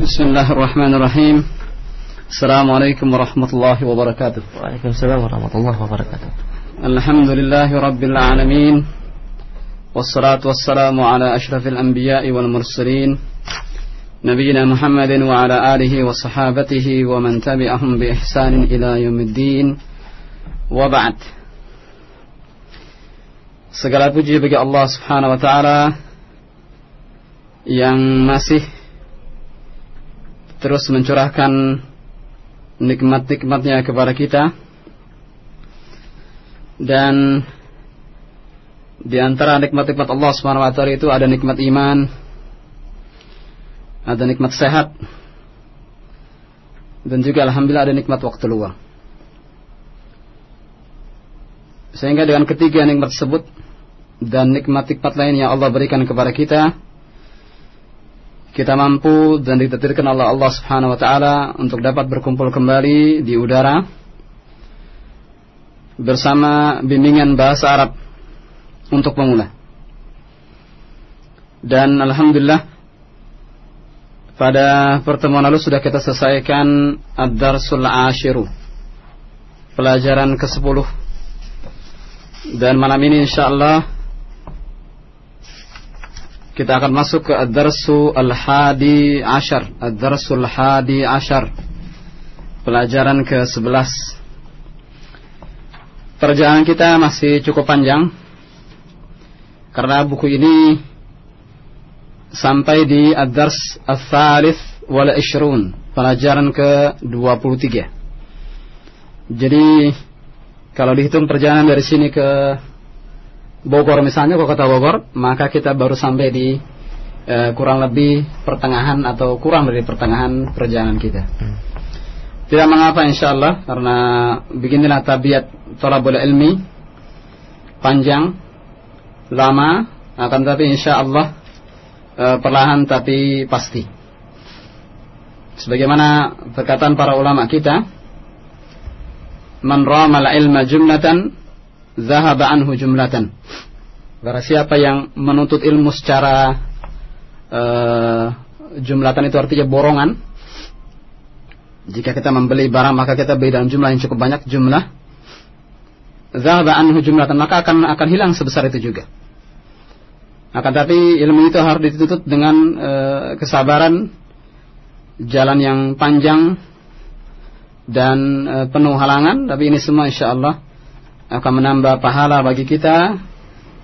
بسم الله الرحمن الرحيم السلام عليكم ورحمة الله وبركاته وعليكم السلام ورحمة الله وبركاته الحمد لله رب العالمين والصلاة والسلام على أشرف الأنبياء والمرسلين نبينا محمد وعلى آله وصحابته ومن تبعهم بإحسان إلى يوم الدين وبعد Segala puji bagi Allah Subhanahu wa taala yang masih terus mencurahkan nikmat-nikmatnya kepada kita. Dan di antara nikmat-nikmat Allah taala itu ada nikmat iman ada nikmat sehat dan juga alhamdulillah ada nikmat waktu luang. Sehingga dengan ketiga nikmat tersebut dan nikmat-nikmat lain yang Allah berikan kepada kita kita mampu dan ditetirkan oleh Allah Subhanahu wa taala untuk dapat berkumpul kembali di udara bersama bimbingan bahasa Arab untuk pemula. Dan alhamdulillah pada pertemuan lalu sudah kita selesaikan Ad-Darsul Ashiru pelajaran ke-10 dan malam ini insyaallah kita akan masuk ke Ad-Darsu Al-Hadi Ashar. Ad-Darsu Al-Hadi Ashar. Pelajaran ke-11 Perjalanan kita masih cukup panjang. Karena buku ini Sampai di Ad-Dars Al-Thalith Wal Ishrun. Pelajaran ke-23 Jadi Kalau dihitung perjalanan dari sini ke Bogor misalnya, kalau kota Bogor, maka kita baru sampai di e, kurang lebih pertengahan atau kurang dari pertengahan perjalanan kita. Hmm. Tidak mengapa insya Allah karena beginilah tabiat tolabul ilmi panjang, lama, akan tapi insya Allah e, perlahan tapi pasti. Sebagaimana perkataan para ulama kita, man ramal ilma jumlatan zahaba anhu jumlatan. Barang siapa yang menuntut ilmu secara uh, jumlatan itu artinya borongan. Jika kita membeli barang maka kita beli dalam jumlah yang cukup banyak jumlah. Zahaba anhu jumlatan maka akan akan hilang sebesar itu juga. Akan tapi ilmu itu harus dituntut dengan uh, kesabaran, jalan yang panjang dan uh, penuh halangan. Tapi ini semua insya Allah akan menambah pahala bagi kita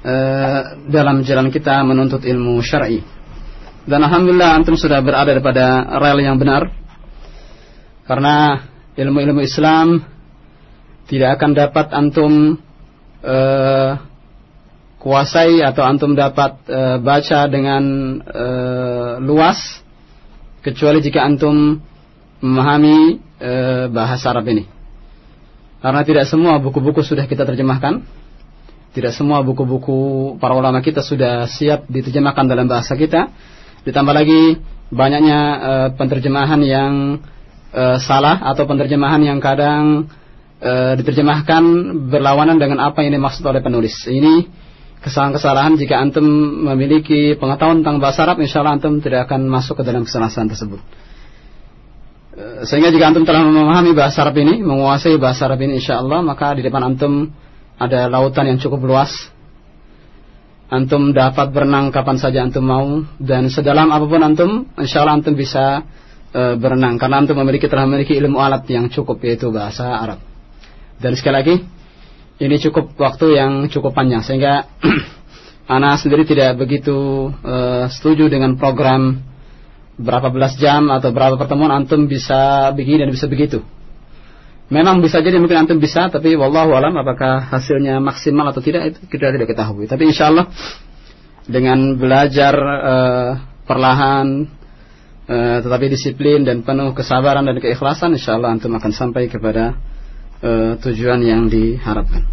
uh, dalam jalan kita menuntut ilmu syar'i. Dan alhamdulillah antum sudah berada pada rel yang benar. Karena ilmu-ilmu Islam tidak akan dapat antum uh, kuasai atau antum dapat uh, baca dengan uh, luas kecuali jika antum memahami bahasa Arab ini. Karena tidak semua buku-buku sudah kita terjemahkan. Tidak semua buku-buku para ulama kita sudah siap diterjemahkan dalam bahasa kita. Ditambah lagi banyaknya uh, penterjemahan yang uh, salah atau penterjemahan yang kadang uh, diterjemahkan berlawanan dengan apa yang dimaksud oleh penulis. Ini kesalahan-kesalahan jika antum memiliki pengetahuan tentang bahasa Arab, insya Allah antum tidak akan masuk ke dalam kesalahan tersebut. Eh, sehingga jika antum telah memahami bahasa Arab ini, menguasai bahasa Arab ini insya Allah, maka di depan antum ada lautan yang cukup luas. Antum dapat berenang kapan saja antum mau dan sedalam apa pun antum, insya Allah antum bisa e, berenang karena antum memiliki telah memiliki ilmu alat yang cukup yaitu bahasa Arab. Dan sekali lagi, ini cukup waktu yang cukup panjang sehingga Ana sendiri tidak begitu e, setuju dengan program berapa belas jam atau berapa pertemuan antum bisa begini dan bisa begitu. Memang bisa jadi mungkin antum bisa, tapi wallahu alam apakah hasilnya maksimal atau tidak itu kita tidak ketahui. Tapi insya Allah dengan belajar uh, perlahan, uh, tetapi disiplin dan penuh kesabaran dan keikhlasan, insya Allah antum akan sampai kepada uh, tujuan yang diharapkan.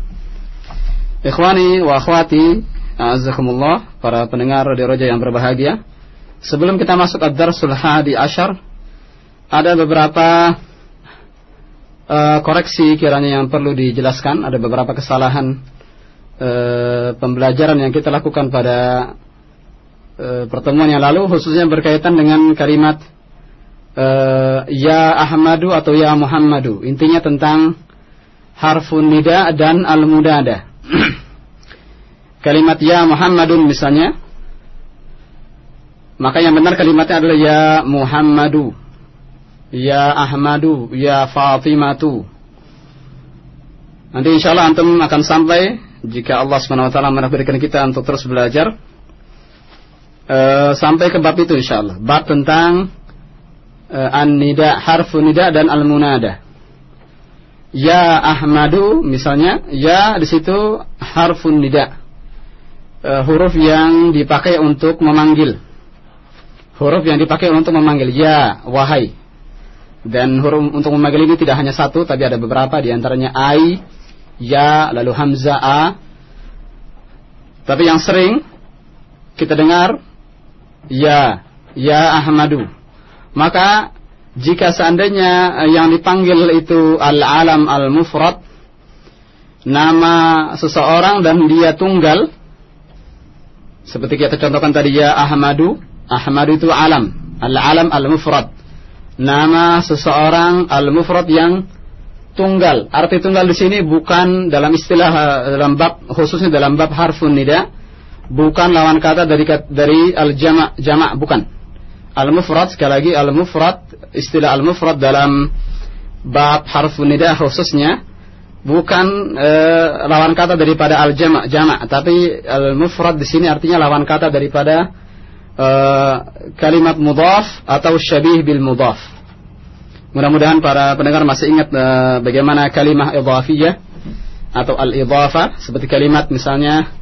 Ikhwani wa akhwati, azakumullah, para pendengar di Roja yang berbahagia. Sebelum kita masuk ke Darsul Hadi Ashar, ada beberapa uh, koreksi kiranya yang perlu dijelaskan. Ada beberapa kesalahan uh, pembelajaran yang kita lakukan pada uh, pertemuan yang lalu, khususnya berkaitan dengan kalimat uh, ya Ahmadu atau ya Muhammadu. Intinya tentang harfun nida dan al-mudada. kalimat ya Muhammadun misalnya, maka yang benar kalimatnya adalah ya Muhammadu, ya Ahmadu, ya Fatimatu. Nanti insya Allah antum akan sampai jika Allah swt menakdirkan kita untuk terus belajar uh, sampai ke bab itu insya Allah. Bab tentang uh, an-nida, harfu nida dan al-munada. Ya Ahmadu misalnya, ya di situ harfun nida. Uh, huruf yang dipakai untuk memanggil. Huruf yang dipakai untuk memanggil ya, wahai. Dan huruf untuk memanggil ini tidak hanya satu, tapi ada beberapa di antaranya ai, ya, lalu hamzah a. Tapi yang sering kita dengar ya, ya Ahmadu. Maka jika seandainya yang dipanggil itu al-alam al-mufrad nama seseorang dan dia tunggal seperti kita contohkan tadi ya Ahmadu, Ahmadu itu alam, al-alam al-mufrad. Nama seseorang al-mufrad yang tunggal. Arti tunggal di sini bukan dalam istilah dalam bab khususnya dalam bab harfun nida, bukan lawan kata dari dari al jama' bukan. Al mufrad sekali lagi al mufrad istilah al mufrad dalam bab harfun nida khususnya bukan e, lawan kata daripada al jama' tapi al mufrad di sini artinya lawan kata daripada e, kalimat mudhaf atau syabih bil mudhaf. Mudah-mudahan para pendengar masih ingat uh, bagaimana kalimah idhafiyah atau al-idhafa seperti kalimat misalnya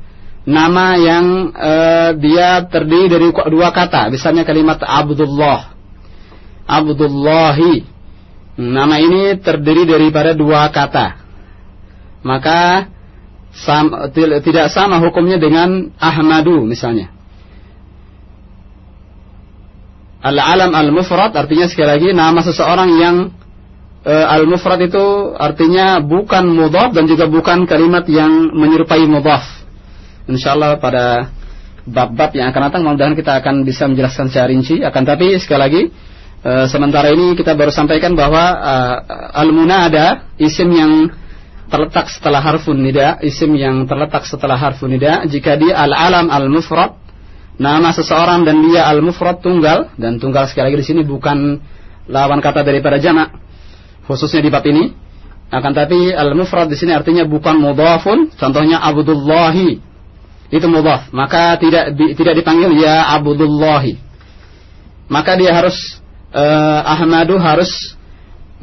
nama yang uh, dia terdiri dari dua kata, misalnya kalimat Abdullah. Abdullahi. Nama ini terdiri daripada dua kata. Maka sam, tidak sama hukumnya dengan Ahmadu misalnya. Al-alam al-mufrad artinya sekali lagi nama seseorang yang e, al-mufrad itu artinya bukan mudhaf dan juga bukan kalimat yang menyerupai mudhaf. Insyaallah pada bab-bab yang akan datang mudah-mudahan kita akan bisa menjelaskan secara rinci akan tapi sekali lagi e, sementara ini kita baru sampaikan bahwa e, al-munada isim yang terletak setelah harfun nida, isim yang terletak setelah harfun nida jika dia al-alam al-mufrad nama seseorang dan dia al-mufrad tunggal dan tunggal sekali lagi di sini bukan lawan kata daripada jamak khususnya di bab ini. Akan tapi al-mufrad di sini artinya bukan mudhafun contohnya Abdullahi. Itu mudhaf maka tidak tidak dipanggil ya Abdullahi. Maka dia harus uh, Ahmadu harus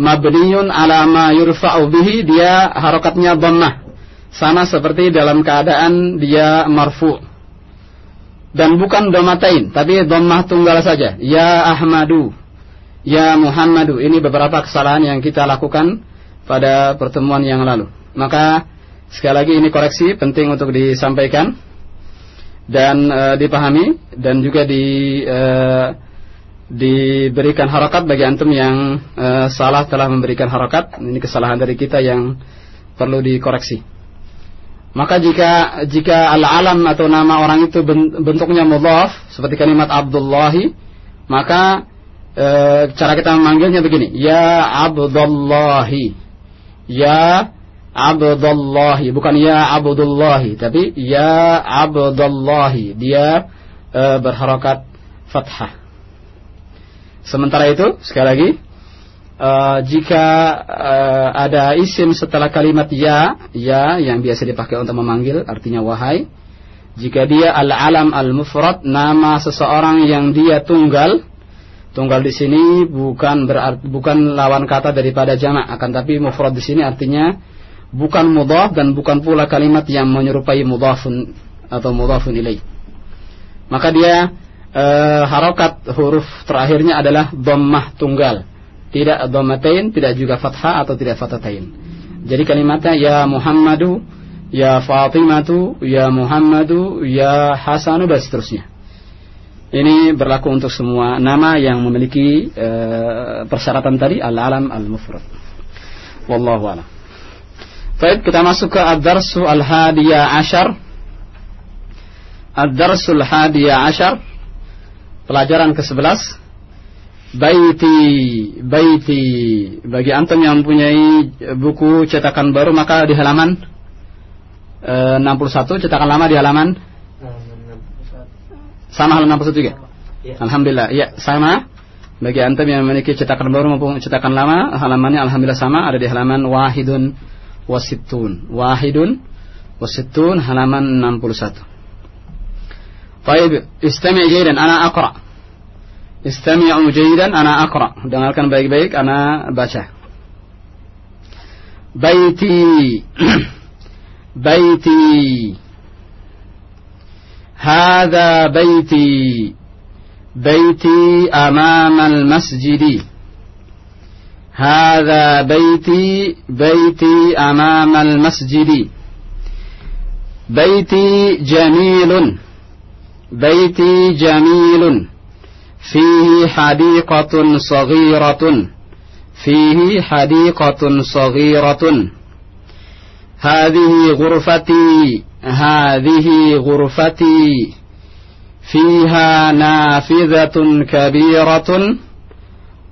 mabniun ala ma yurfa'u bihi dia harokatnya dhammah. Sama seperti dalam keadaan dia marfu' dan bukan domatain tapi domah tunggal saja. Ya Ahmadu ya Muhammadu. Ini beberapa kesalahan yang kita lakukan pada pertemuan yang lalu. Maka sekali lagi ini koreksi penting untuk disampaikan dan e, dipahami dan juga di e, diberikan harakat bagi antum yang e, salah telah memberikan harakat ini kesalahan dari kita yang perlu dikoreksi maka jika jika al-alam atau nama orang itu bentuknya mudhaf seperti kalimat Abdullahi, maka e, cara kita memanggilnya begini, ya Abdullahi. Ya Abdullahi, bukan ya Abdullahi, tapi ya Abdullahi. Dia e, berharokat fathah. Sementara itu, sekali lagi, uh, jika uh, ada isim setelah kalimat ya, ya yang biasa dipakai untuk memanggil artinya wahai. Jika dia al-alam al-mufrad nama seseorang yang dia tunggal, tunggal di sini bukan berarti bukan lawan kata daripada jamak, akan tapi mufrad di sini artinya bukan mudhaf dan bukan pula kalimat yang menyerupai mudhafun atau mudhafun ilaih. Maka dia e, harokat huruf terakhirnya adalah dhammah tunggal tidak dhammatain, tidak juga fathah atau tidak fathatain. Jadi kalimatnya ya Muhammadu, ya Fatimatu, ya Muhammadu, ya Hasanu dan seterusnya. Ini berlaku untuk semua nama yang memiliki uh, persyaratan tadi al-alam al-mufrad. Wallahu a'lam. Baik, kita masuk ke ad-darsu al-hadiyah ashar. Ad-darsul hadiyah ashar. Pelajaran ke-11 Baiti, Baiti. Bagi antum yang mempunyai buku cetakan baru maka di halaman eh, e, 61 cetakan lama di halaman sama halaman 61 juga. Ya. Alhamdulillah. Ya, sama. Bagi antum yang memiliki cetakan baru maupun cetakan lama, halamannya alhamdulillah sama ada di halaman Wahidun Wasitun. Wahidun Wasitun halaman 61. Baik, istimewa jaydan anak aqra. Istami'u jayidan ana akra. Dengarkan baik-baik ana baca. Baiti Baiti هذا بيتي بيتي أمام المسجد هذا بيتي بيتي أمام المسجد بيتي جميل بيتي جميل فيه حديقة صغيرة. فيه حديقة صغيرة. هذه غرفتي هذه غرفتي. فيها نافذة كبيرة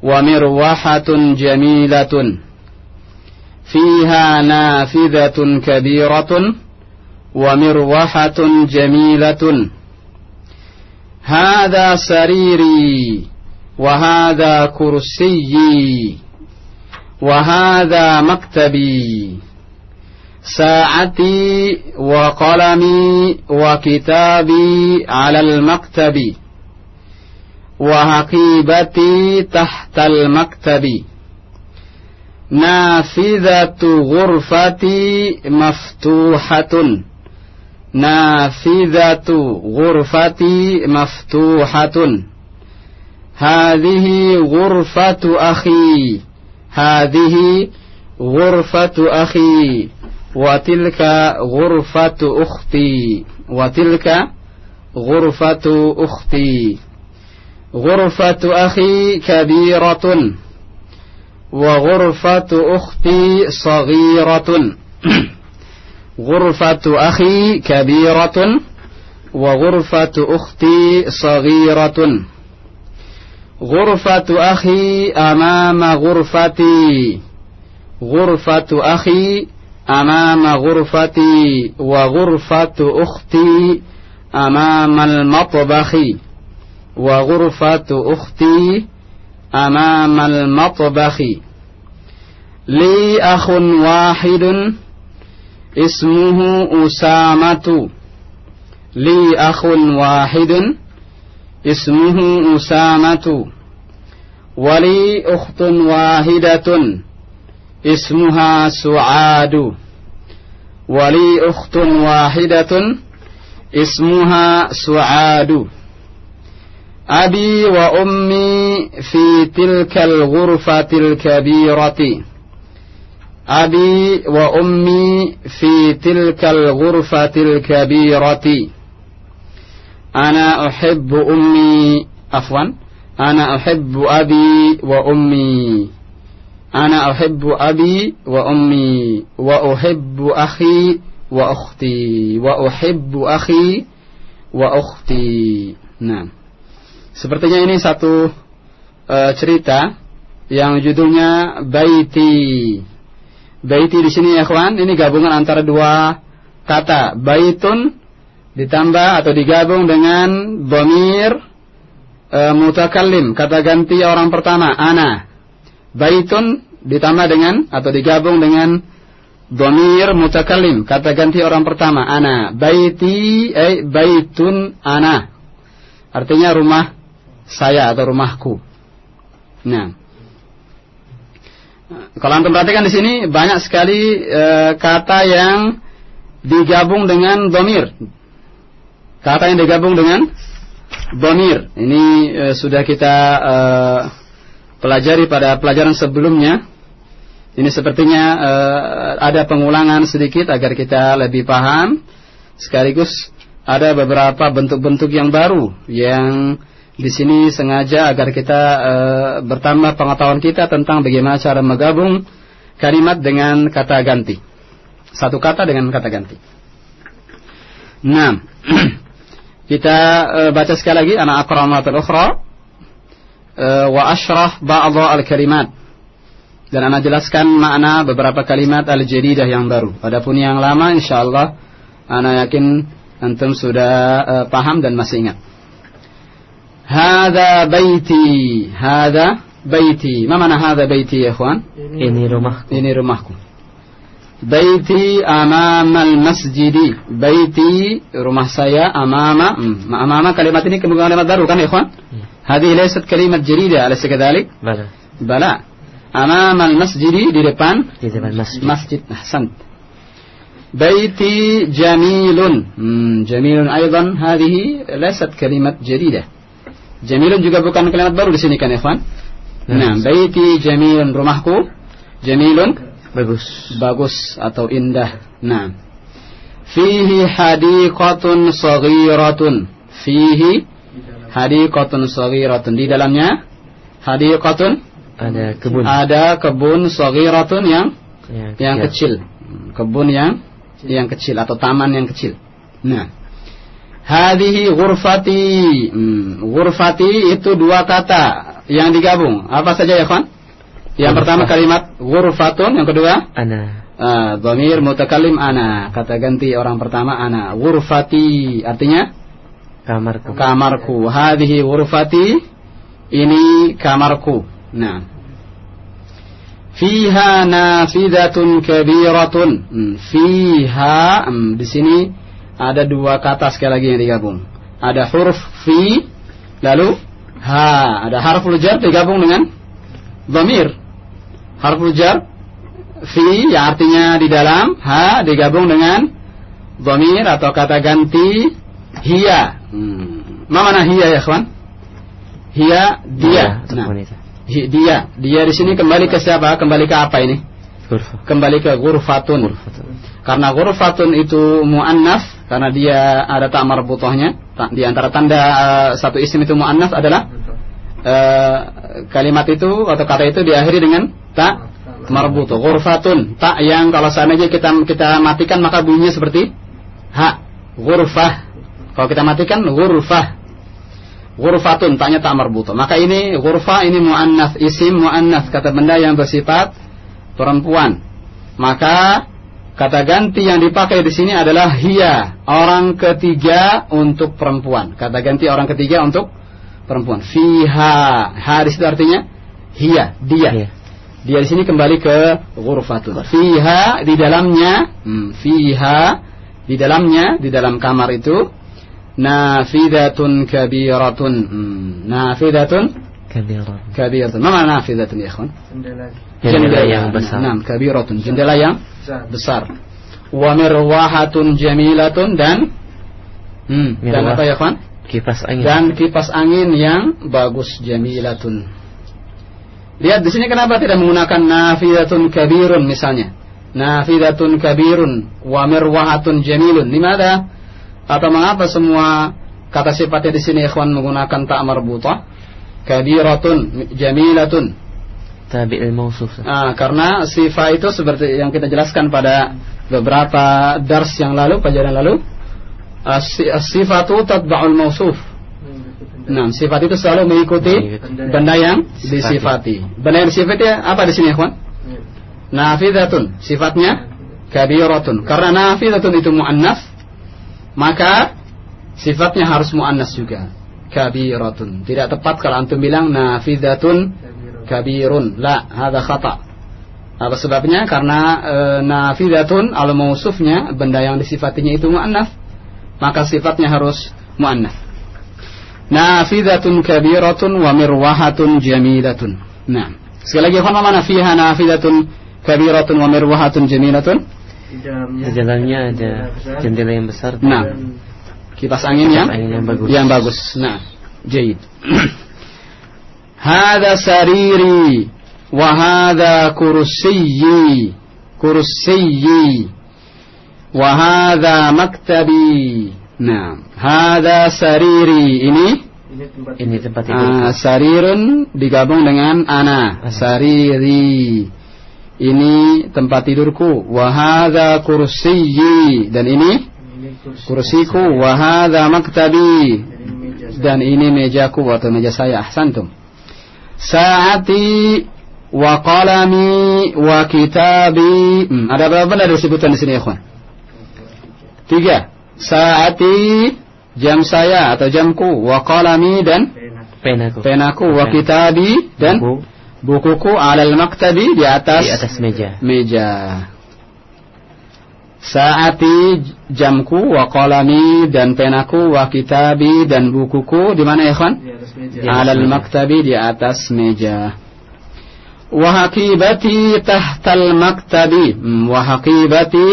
ومروحة جميلة. فيها نافذة كبيرة ومروحة جميلة. هذا سريري وهذا كرسيي وهذا مكتبي. ساعتي وقلمي وكتابي على المكتب وحقيبتي تحت المكتب. نافذة غرفتي مفتوحة. نافذة غرفتي مفتوحة. هذه غرفة أخي. هذه غرفة أخي. وتلك غرفة أختي. وتلك غرفة أختي. غرفة أخي كبيرة. وغرفة أختي صغيرة. غرفة أخي كبيرة وغرفة أختي صغيرة. غرفة أخي أمام غرفتي. غرفة أخي أمام غرفتي. وغرفة أختي أمام المطبخ. وغرفة أختي أمام المطبخ. لي أخ واحد اسمه أسامة. لي أخ واحد. اسمه أسامة. ولي أخت واحدة. اسمها سعاد. ولي أخت واحدة. اسمها سعاد. أبي وأمي في تلك الغرفة الكبيرة. abi wa ummi fi tilkal ghurfatil kabirati. Ana uhibbu ummi afwan. Ana uhibbu abi wa ummi. Ana uhibbu abi wa ummi. Wa uhibbu akhi wa sepertinya ini satu uh, cerita yang judulnya baiti. Baiti di sini ya kawan, ini gabungan antara dua kata. Baitun ditambah atau digabung dengan bomir e, mutakallim, kata ganti orang pertama, ana. Baitun ditambah dengan atau digabung dengan bomir mutakallim, kata ganti orang pertama, ana. Baiti, eh, baitun ana. Artinya rumah saya atau rumahku. Nah. Kalau antum perhatikan di sini banyak sekali e, kata yang digabung dengan domir. Kata yang digabung dengan domir. Ini e, sudah kita e, pelajari pada pelajaran sebelumnya. Ini sepertinya e, ada pengulangan sedikit agar kita lebih paham. Sekaligus ada beberapa bentuk-bentuk yang baru yang di sini sengaja agar kita e, bertambah pengetahuan kita tentang bagaimana cara menggabung kalimat dengan kata ganti. Satu kata dengan kata ganti. Nah, kita e, baca sekali lagi anak akramatul ukhra. uh, wa ashrah ba'dha al-kalimat. Dan ana jelaskan makna beberapa kalimat al-jadidah yang baru. Adapun yang lama insyaallah ana yakin antum sudah uh, paham dan masih ingat. هذا بيتي هذا بيتي. ما معنى هذا بيتي يا إخوان؟ إني رمحكم. إني رمحكم. بيتي أمام المسجد. بيتي رمح saya أمام أمام كلمة ini كلمة ضرورة كان يا إخوان؟ هذه ليست كلمة جريدة أليس كذلك؟ بلى. بلى. أمام المسجد di depan masjid masjid أحسنت. بيتي جميل. جميل أيضا. هذه ليست كلمة جريدة. Jamilun juga bukan kalimat baru di sini kan, Evan? Nah, baiti jamilun rumahku. Jamilun bagus. Bagus atau indah. Nah. Fihi hadiqatun saghiratun. Fihi hadiqatun saghiratun. Di dalamnya hadiqatun ada kebun. Ada kebun saghiratun yang yang, kecil. Kebun yang yang kecil atau taman yang kecil. Nah. Hadihi ghurfati. Hmm, ghurfati itu dua kata yang digabung. Apa saja ya, kawan? Yang Ghurfah. pertama kalimat ghurfatun, yang kedua Ana. uh, dhamir mutakallim ana. Kata ganti orang pertama ana. Ghurfati artinya Kamarku. kamarku. Hadihi ghurfati. Ini kamarku. Nah. Fiha nafidatun kabiratun. Hmm, Fiha hmm, di sini ada dua kata sekali lagi yang digabung. Ada huruf fi lalu ha. Ada harful jar digabung dengan dhamir. Harful jar fi yang artinya di dalam, ha digabung dengan dhamir atau kata ganti hiya. Hmm. Ma mana hiya ya, kawan? Hiya dia. Nah, dia. Dia di sini kembali ke siapa? Kembali ke apa ini? Kembali ke ghurfatun. Karena ghurfatun itu muannas karena dia ada tak marbutohnya. Ta- Di antara tanda eh, satu isim itu muannas adalah eh, kalimat itu atau kata itu diakhiri dengan tak marbuto. Ghurfatun. Tak yang kalau seandainya kita kita matikan maka bunyinya seperti ha. Ghurfah. Kalau kita matikan ghurfah. Ghurfatun taknya tak marbuto. Maka ini ghurfa ini muannas, isim muannas kata benda yang bersifat perempuan. Maka kata ganti yang dipakai di sini adalah hiya, orang ketiga untuk perempuan. Kata ganti orang ketiga untuk perempuan. Fiha, ha di situ artinya hiya, dia. Iya. Dia di sini kembali ke ghurfatun. Fiha di dalamnya, hmm, fiha di dalamnya, di dalam kamar itu nafidatun kabiratun. Hmm, nafidatun kabiratun. Ma mana nafidatun ya ikhwan? Jendela yang besar. Nah, kabiratun. Jendela yang besar. Wa mirwahatun jamilatun dan hmm, dan apa ya ikhwan? Kipas angin. Dan kipas angin yang bagus jamilatun. Lihat di sini kenapa tidak menggunakan nafidatun kabirun misalnya. Nafidatun kabirun wa mirwahatun jamilun. Limada? Atau mengapa semua kata sifatnya di sini ikhwan menggunakan tak marbutah? Kabiratun jamilatun. Tabi al-mausuf. Ah, karena sifat itu seperti yang kita jelaskan pada beberapa dars yang lalu, pelajaran lalu. As- As-sifatu tatba'ul mausuf. Nah, sifat itu selalu mengikuti Mengikuti. benda yang disifati. Benda yang disifati apa di sini, ikhwan? Nafidatun, sifatnya kabiratun. Karena nafidatun itu muannas, maka sifatnya harus muannas juga. Kabiratun. Tidak tepat kalau antum bilang nafidatun kabirun. La, hadza khata. Apa sebabnya? Karena e, nafidatun al mausufnya benda yang disifatinya itu muannas, maka sifatnya harus muannas. Nafidatun kabiratun wa mirwahatun jamilatun. Nah, sekali lagi apa mana fiha nafidatun kabiratun wa mirwahatun jamilatun? Di dalamnya ada jendela yang besar. Nah, kipas angin yang Kipas angin yang bagus. Yang bagus. Nah, jayid. Hada sariri wa hada kursiyyi kursiyyi wa hada maktabi. Nah, hada sariri ini Ini tempat Ah, tidur. sarirun digabung dengan ana. Sariri. Ini tempat tidurku. Wahada kursiyyi. Dan ini kursiku. Wahada maktabi. Dan ini mejaku atau meja saya. Ahsantum. Saati wa qalami wa kitabi. Hmm, ada berapa benda disebutkan di sini ya, kawan? Tiga. Saati jam saya atau jamku wa qalami dan Penaku. penaku wa kitabi dan Buku bukuku alal maktabi di atas di atas meja. meja. Saati jamku wa qalami dan penaku wa kitabi dan bukuku di mana ya kawan? Di atas meja. Di atas Alal meja. maktabi di atas meja. Wa haqibati tahtal maktabi. Hmm, Wa haqibati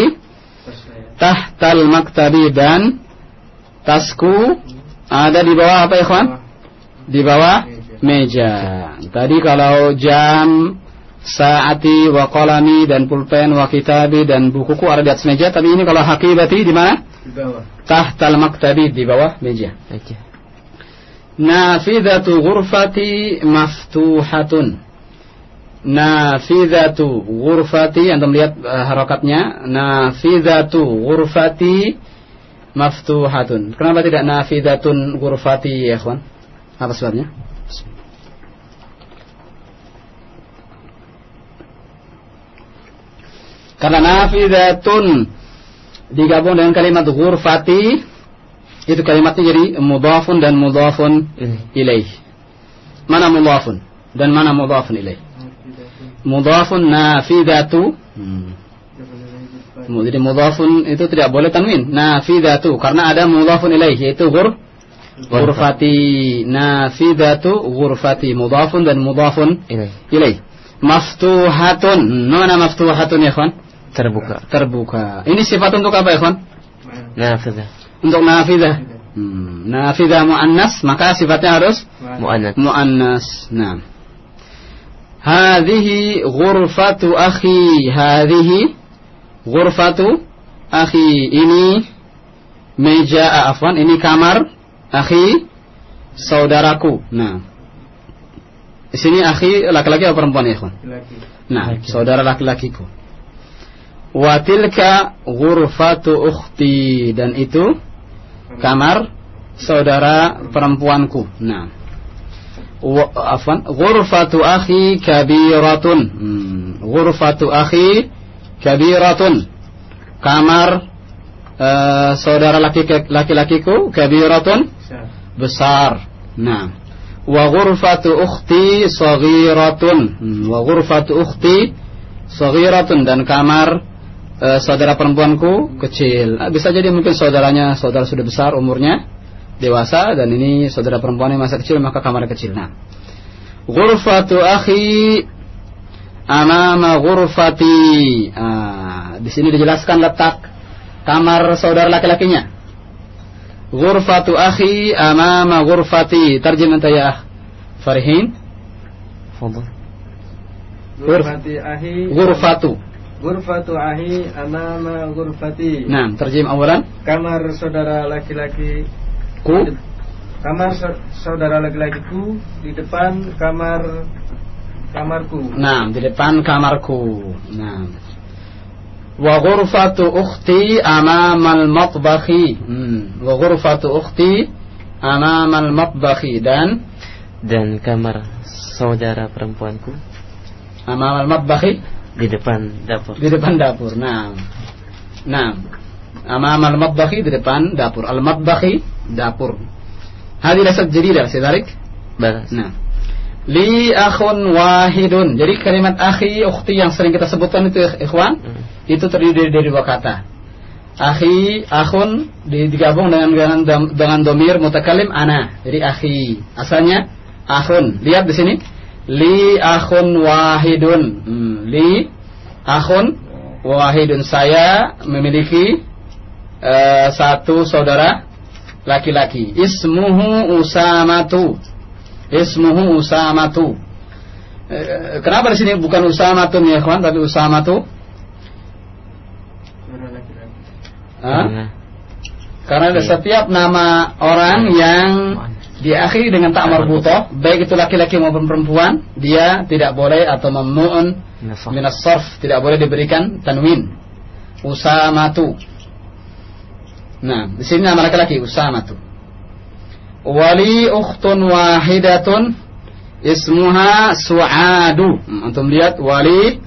Tas saya. tahtal maktabi dan tasku ada di bawah apa ya kawan? Di bawah meja. Tadi kalau jam, saati, wa qalami dan pulpen, wa kitabi dan bukuku ada di atas meja. Tapi ini kalau haqibati di mana? Di bawah. Tahtal maktabi di bawah meja. Meja. Nafidatu ghurfati maftuhatun. Nafidatu ghurfati antum lihat uh, harokatnya. Nafidatu ghurfati maftuhatun. Kenapa tidak nafidatun ghurfati ya kawan? Apa sebabnya? Karena nafidatun digabung dengan kalimat ghurfati itu kalimatnya jadi mudhafun dan mudhafun ilaih. Mana mudhafun dan mana mudhafun ilaih? Mudhafun nafidatu. Hmm. Jadi mudhafun itu tidak boleh tanwin. Nafidatu karena ada mudhafun ilaih yaitu ghur ghurfati. Nafidatu ghurfati mudhafun dan mudhafun ilaih. Maftuhatun. Mana maftuhatun ya kawan? Terbuka. Terbuka. Ini sifat untuk apa ya kawan? Nafidah. Untuk nafidah. Hmm. Nafidah muannas maka sifatnya harus Mu'anat. muannas. Nah. Hadhihi ghurfatu akhi. Hadhihi ghurfatu akhi. Ini meja ah, afwan, ini kamar akhi saudaraku. Nah. Di sini akhi laki-laki atau perempuan ya, kawan? Laki. Nah, Laki. saudara laki-lakiku. Wa tilka ghurfatu ukhti dan itu kamar saudara perempuanku. Nah. Wa, afwan, ghurfatu akhi kabiratun. Hmm, ghurfatu akhi kabiratun. Kamar eh, saudara laki laki-lakiku kabiratun Besar. besar. Nah, wa ghurfatu ukhti saghiratun. Hmm, Wa ghurfatu ukhti saghiratun dan kamar eh, saudara perempuanku kecil. Ah, Bisa jadi mungkin saudaranya saudara sudah besar umurnya dewasa dan ini saudara perempuannya masa kecil maka kamarnya kecil. Nah, ghurfatu akhi amama ghurfati. Ah, di sini dijelaskan letak kamar saudara laki-lakinya. Ghurfatu akhi amama ghurfati. Tarjim anta ya akh. Farihin. Fadal. Ghurfati ahi. Ghurfatu. Ghurfatu ahi amama ghurfati. Nah, tarjim awalan. Kamar saudara laki-laki Ku. kamar sa- saudara laki-lakiku di depan kamar kamarku. Nah, di depan kamarku. Nah. Wa ghurfatu ukhti amamal matbakhi. Hmm. Wa ghurfatu ukhti amamal matbakhi dan Dan kamar saudara perempuanku amamal matbakhi di depan dapur. di depan dapur. Nah. Nah. Amamal matbakhi di depan dapur. Al matbakhi dapur. Hadi lasat jadidah, Sidarik. Balas. Nah. Li akhun wahidun. Jadi kalimat akhi, ukhti yang sering kita sebutkan itu ikhwan, Hmm. itu terdiri dari, dari dua kata. Akhi, akhun di- digabung dengan dengan dengan domir mutakalim ana. Jadi akhi. Asalnya akhun. Lihat di sini. Li akhun wahidun. Hmm, li akhun wahidun. Saya memiliki eh, satu saudara laki-laki. Ismuhu Usamatu. Ismuhu Usamatu. Eh, kenapa di sini bukan Usamatun ya kawan, tapi Usamatu? Saudara laki-laki. Hah? Karena Karena ada setiap nama orang yang diakhiri dengan tak marbutoh, baik itu laki-laki maupun perempuan, dia tidak boleh atau mamnu'un minas sarf, tidak boleh diberikan tanwin. Usamatu. Nah, di sini nama laki-laki Usamatu. Wali ukhtun wahidatun. ismuha Su'adu. Hmm, Antum lihat wali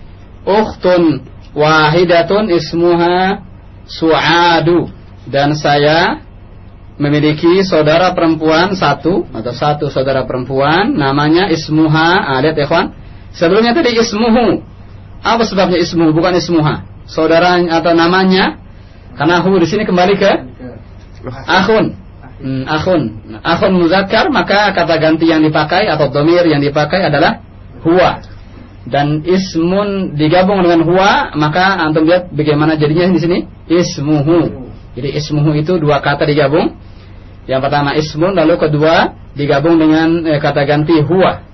ukhtun wahidatun ismuha Su'adu. Dan saya memiliki saudara perempuan satu atau satu saudara perempuan namanya Ismuha. Ah, lihat ya kawan. Sebelumnya tadi Ismuhu. Apa sebabnya Ismuhu bukan Ismuha? Saudara atau namanya karena hu di sini kembali ke akhun. Hmm, akhun. Akhun muzakkar maka kata ganti yang dipakai atau domir yang dipakai adalah huwa. Dan ismun digabung dengan huwa maka antum lihat bagaimana jadinya di sini ismuhu. Jadi ismuhu itu dua kata digabung. Yang pertama ismun lalu kedua digabung dengan eh, kata ganti huwa.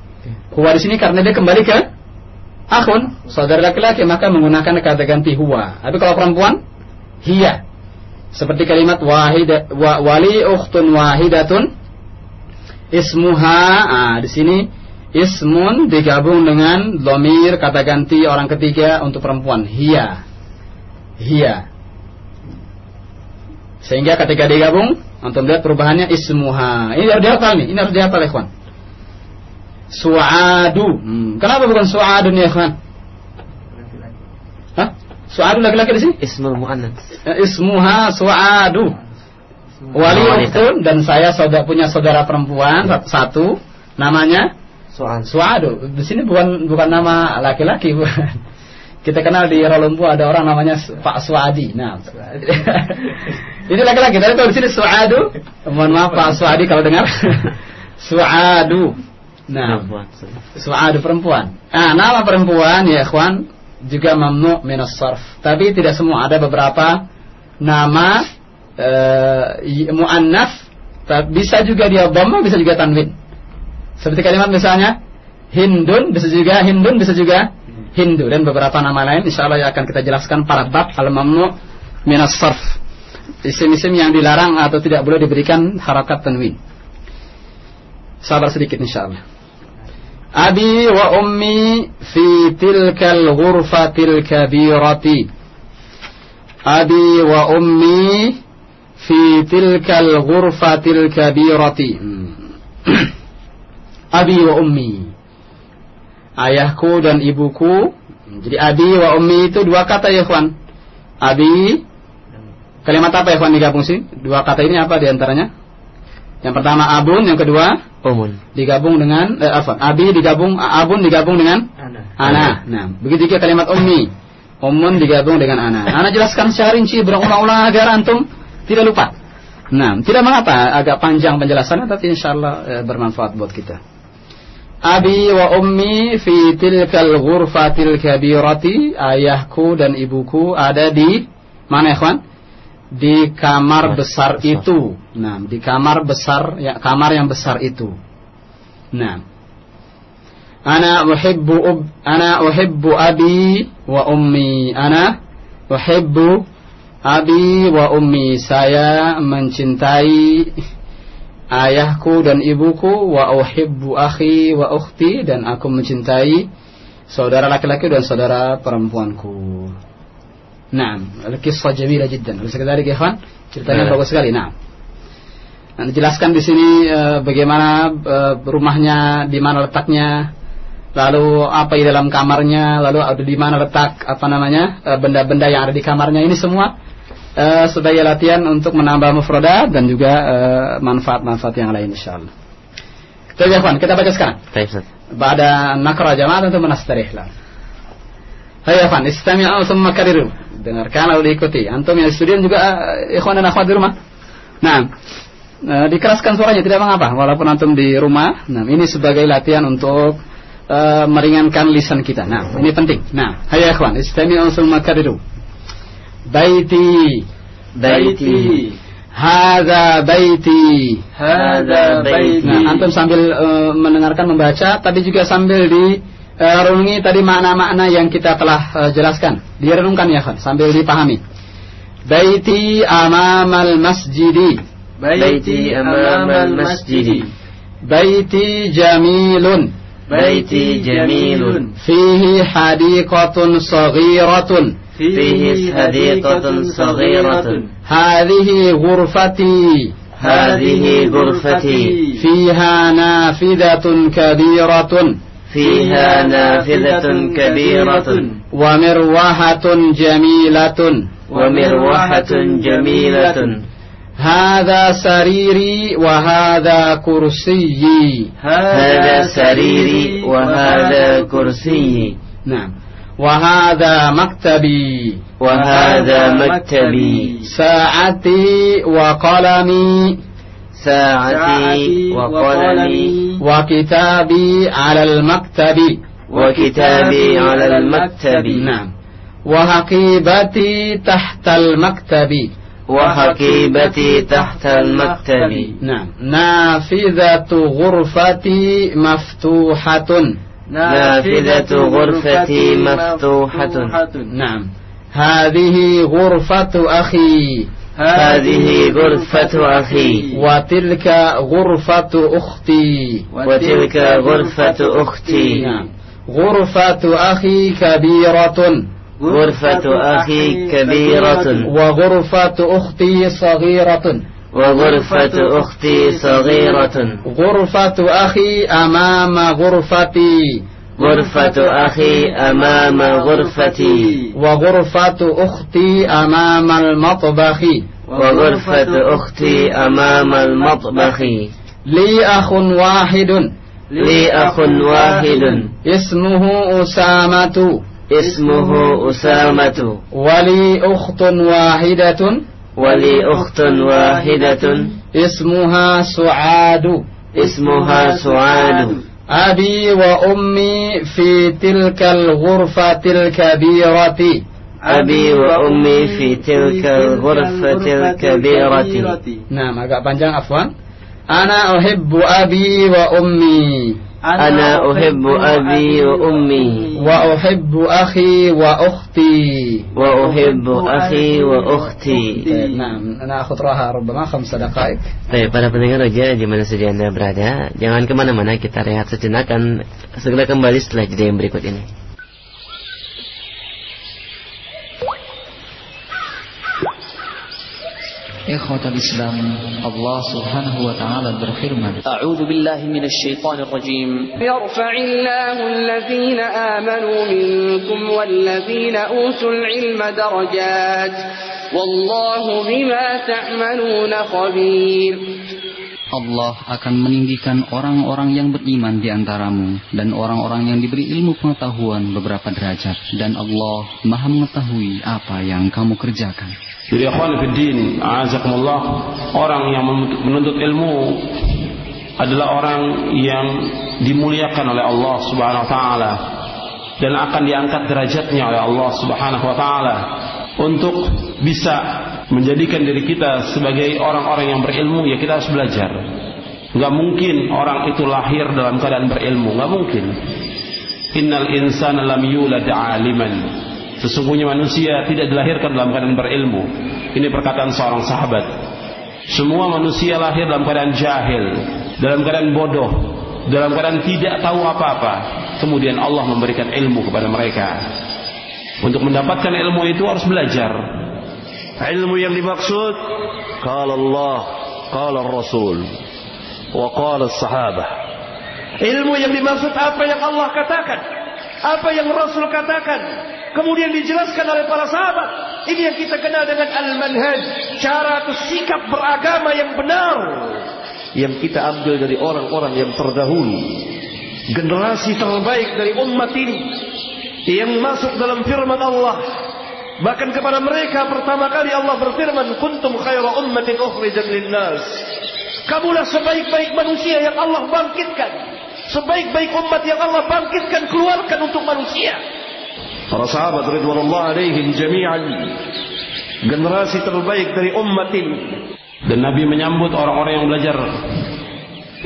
Huwa di sini karena dia kembali ke akun, saudara laki-laki maka menggunakan kata ganti huwa. Tapi kalau perempuan hiya. Seperti kalimat wahida wa, wali ukhtun wahidatun ismuha. Ah, di sini ismun digabung dengan domir kata ganti orang ketiga untuk perempuan hiya. Hiya. Sehingga ketika digabung, antum lihat perubahannya ismuha. Ini harus dihafal nih, ini harus dihafal ikhwan. Su'adu. Hmm. Kenapa bukan su'adu nih ikhwan? Hah? Su'adu laki-laki di sini? Ismul mu'annats. Eh, Ismuha su'adu. Wali uktun dan saya saudara punya saudara perempuan satu namanya Soal. Su'adu. Di sini bukan bukan nama laki-laki bukan. Kita kenal di Rolumpu ada orang namanya Pak Suadi. Nah, ini laki-laki. Tapi kalau di sini Suadu, mohon maaf Pak Suadi kalau dengar. Suadu. Nah, Suadu perempuan. Ah, nama perempuan ya ikhwan juga mamnu minas sarf. Tapi tidak semua, ada beberapa nama uh, muannaf bisa juga dia dhamma, bisa juga tanwin. Seperti kalimat misalnya Hindun bisa juga Hindun bisa juga Hindu dan beberapa nama lain insya Allah akan kita jelaskan para bab al-mamnu minas sarf. Isim-isim yang dilarang atau tidak boleh diberikan harakat tanwin. Sabar sedikit insya Allah. Abi wa ummi fi tilkal ghurfatil kabirati. Abi wa ummi fi tilkal ghurfatil kabirati. Hmm. Abi wa ummi ayahku dan ibuku. Jadi abi wa ummi itu dua kata ya kawan. Abi kalimat apa ya kawan digabung sih? Dua kata ini apa di antaranya? Yang pertama abun, yang kedua umun. Digabung dengan eh, apa? Abi digabung abun digabung dengan Ana. ana. Nah, begitu juga kalimat ummi. Umun digabung dengan ana. Ana jelaskan secara rinci berulang-ulang agar antum tidak lupa. Nah, tidak mengapa agak panjang penjelasannya tapi insyaallah eh, bermanfaat buat kita. Abi wa ummi fi tilkal ghurfatil kabirati ayahku dan ibuku ada di mana ya kawan? Di kamar besar itu. Nah, di kamar besar ya kamar yang besar itu. Nah. Ana uhibbu ub, ana uhibbu abi wa ummi. Ana uhibbu abi wa ummi. Saya mencintai ayahku dan ibuku wa uhibbu akhi wa ukhti dan aku mencintai saudara laki-laki dan saudara perempuanku. Naam, kisah jamilah jiddan. Bisa kita ya ikhwan? Ceritanya bagus sekali. Naam. Nah, dijelaskan di sini e, bagaimana e, rumahnya, di mana letaknya, lalu apa di dalam kamarnya, lalu ada di mana letak apa namanya benda-benda yang ada di kamarnya. Ini semua uh, sebagai latihan untuk menambah mufradat dan juga manfaat-manfaat uh, yang lain insyaallah. Kita ya kawan, kita baca sekarang. Baik, Ustaz. Ba'da nakra jamaah tentu menastarih lah. Hai kawan, istami'u thumma kariru. Dengarkan lalu diikuti. Antum yang studian juga uh, ikhwan dan akhwat di rumah. Nah, uh, dikeraskan suaranya tidak mengapa walaupun antum di rumah. Nah, ini sebagai latihan untuk uh, meringankan lisan kita. Nah, ini penting. Nah, hai kawan, istami'u thumma kariru. Baiti Baiti. Hada baiti. Hada baiti. Nah, antum sambil uh, mendengarkan membaca, tadi juga sambil di uh, renungi tadi makna-makna yang kita telah uh, jelaskan. Direnungkan ya, kan, sambil dipahami. Baiti amamal masjidi. Baiti amamal masjidi. Baiti jamilun. Baiti jamilun. Fihi hadiqatun saghiratun. فيه حديقة صغيرة. هذه غرفتي. هذه غرفتي. فيها نافذة كبيرة. فيها نافذة كبيرة. ومروحة جميلة. ومروحة جميلة. هذا سريري وهذا كرسيي هذا سريري وهذا كرسيي نعم. وهذا مكتبي. وهذا مكتبي. ساعتي وقلمي. ساعتي وقلمي. وكتابي على المكتب. وكتابي على المكتب. نعم. وحقيبتي تحت المكتب. وحقيبتي تحت المكتب. نعم. نافذة غرفتي مفتوحة. نافذة غرفتي مفتوحة. نعم. هذه غرفة أخي. هذه غرفة أخي. وتلك غرفة أختي. وتلك غرفة أختي. نعم. غرفة أخي كبيرة. غرفة أخي كبيرة. وغرفة أختي صغيرة. وغرفة أختي صغيرة. غرفة أخي أمام غرفتي. غرفة أخي أمام غرفتي. وغرفة أختي أمام المطبخ. وغرفة أختي أمام المطبخ. لي أخ واحد. لي أخ واحد. اسمه أسامة. اسمه أسامة. ولي أخت واحدة. ولي أخت واحدة. اسمها سعاد. اسمها سعاد. أبي وأمي في تلك الغرفة الكبيرة. أبي وأمي في تلك الغرفة الكبيرة. نعم agak panjang afwan أنا أحب أبي وأمي. أنا أحب أبي وأمي وأحب أخي وأختي وأحب أخي وأختي نعم نأخذ راحة ربما خمس دقائق Baik, para pendengar roja di mana saja Anda berada, jangan kemana-mana, kita rehat sejenak akan segera kembali setelah jeda yang berikut ini. Ikhwatul Islam, Allah Subhanahu wa taala berfirman, A'udzu billahi minasy syaithanir rajim. Yarfa'illahu alladhina amanu minkum walladzina utul ilma darajat. Wallahu bima ta'maluna khabir. Allah akan meninggikan orang-orang yang beriman di antaramu dan orang-orang yang diberi ilmu pengetahuan beberapa derajat dan Allah Maha mengetahui apa yang kamu kerjakan. Jadi ikhwan fiddin, azakumullah, orang yang menuntut ilmu adalah orang yang dimuliakan oleh Allah Subhanahu wa taala dan akan diangkat derajatnya oleh Allah Subhanahu wa taala untuk bisa menjadikan diri kita sebagai orang-orang yang berilmu ya kita harus belajar. Gak mungkin orang itu lahir dalam keadaan berilmu, gak mungkin. Innal insana lam yulad aliman. Sesungguhnya manusia tidak dilahirkan dalam keadaan berilmu. Ini perkataan seorang sahabat. Semua manusia lahir dalam keadaan jahil, dalam keadaan bodoh, dalam keadaan tidak tahu apa-apa. Kemudian Allah memberikan ilmu kepada mereka. Untuk mendapatkan ilmu itu harus belajar. Ilmu yang dimaksud Qala Allah Qala Rasul Wa qala sahabah Ilmu yang dimaksud apa yang Allah katakan Apa yang Rasul katakan Kemudian dijelaskan oleh para sahabat Ini yang kita kenal dengan Al-Manhaj Cara atau sikap beragama yang benar Yang kita ambil dari orang-orang yang terdahulu Generasi terbaik dari umat ini Yang masuk dalam firman Allah Bahkan kepada mereka pertama kali Allah berfirman, "Kuntum khaira ummatin ukhrijat linnas." Kamulah sebaik-baik manusia yang Allah bangkitkan. Sebaik-baik umat yang Allah bangkitkan keluarkan untuk manusia. Para sahabat ridwanullah alaihim jami'an generasi terbaik dari umat ini. Dan Nabi menyambut orang-orang yang belajar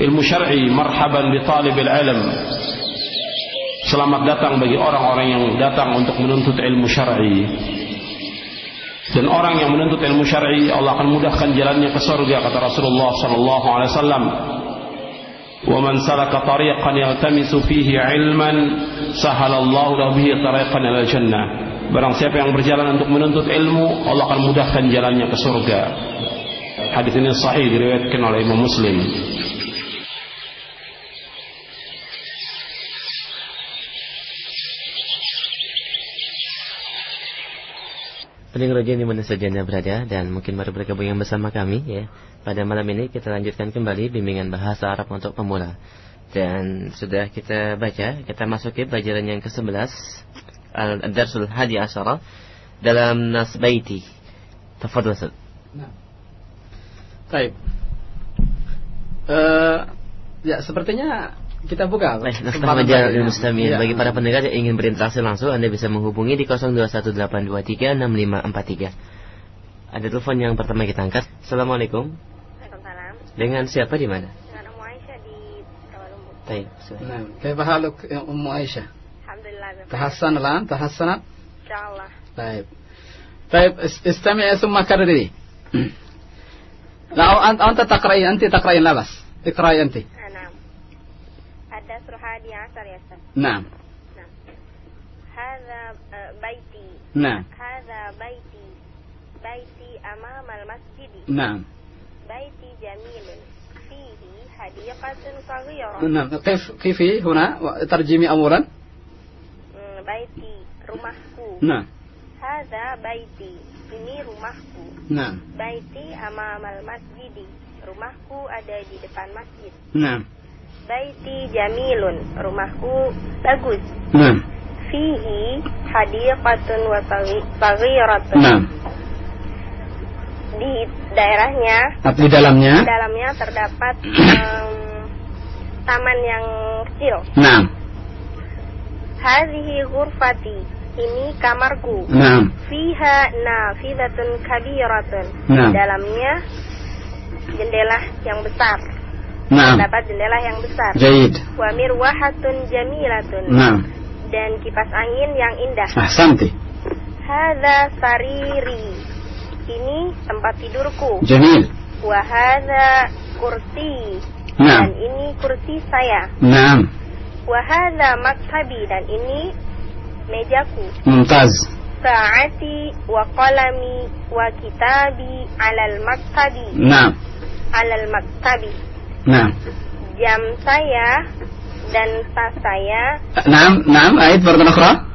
ilmu syar'i, marhaban bi talibil ilm. Selamat datang bagi orang-orang yang datang untuk menuntut ilmu syar'i. Dan orang yang menuntut ilmu syar'i Allah akan mudahkan jalannya ke surga kata Rasulullah sallallahu alaihi wasallam. Wa man salaka tariqan yaltamisu fihi ilman sahalallahu lahu bihi tariqan ila jannah. Barang siapa yang berjalan untuk menuntut ilmu, Allah akan mudahkan jalannya ke surga. Hadis ini sahih diriwayatkan oleh Imam Muslim. Pendengar di mana saja Anda berada dan mungkin baru bergabung yang bersama kami ya. Pada malam ini kita lanjutkan kembali bimbingan bahasa Arab untuk pemula. Dan sudah kita baca, kita masuki pelajaran yang ke-11 Al-Darsul Hadi Asyara dalam Nas Baiti. Tafadhol Ustaz. Nah. Baik. Uh, ya sepertinya kita buka. Baik. Ya. Bagi para pendengar yang ingin berinteraksi langsung, Anda bisa menghubungi di 0218236543. Ada telepon yang pertama kita angkat. Assalamualaikum. Waalaikumsalam. Dengan siapa di mana? Dengan Ummu Aisyah di Rawalumbu. Baik, silakan. نعم كيف حالك يا أم عائشة Alhamdulillah. تحسن الآن تحسنت Insyaallah. طيب طيب اس- استمعي ثم كرري لا أنت أنت تقرأين أنت تقرأين لا بس اقرأي أنت Enam. Ada surah hadi asar ya Ustaz. نعم Hadza eh, baiti. نعم Hadza baiti. Baiti amamal masjidi. نعم Fihi hadiqatun saghirah. نعم كيف كيف هنا ترجمي أولا Hmm, baiti rumahku. نعم Hadza baiti. Ini rumahku. نعم Baiti amamal masjidi. Rumahku ada di depan masjid. نعم Baiti jamilun. Rumahku bagus. نعم Fihi hadiqatun wa saghi- saghiratun. نعم di daerahnya. Di dalamnya? Di dalamnya terdapat um, taman yang kecil. Nah. Hazihi ghurfati ini kamarku. Nah. Fiha nafidatun kabiratun. Nah. Dalamnya jendela yang besar. Nah. Terdapat jendela yang besar. Jaid. Wa mirwahatun jamilatun. Nah. Dan kipas angin yang indah. Ah, santi. Hada sariri ini tempat tidurku. Jamil. Wahada kursi. Nah. Dan ini kursi saya. Nah. Wahada maktabi dan ini mejaku. Mumtaz. Sa'ati wa qalami wa kitabi alal maktabi. Nah. Alal maktabi. Nah. Jam saya dan tas saya. Nah, nah, ayat barakallahu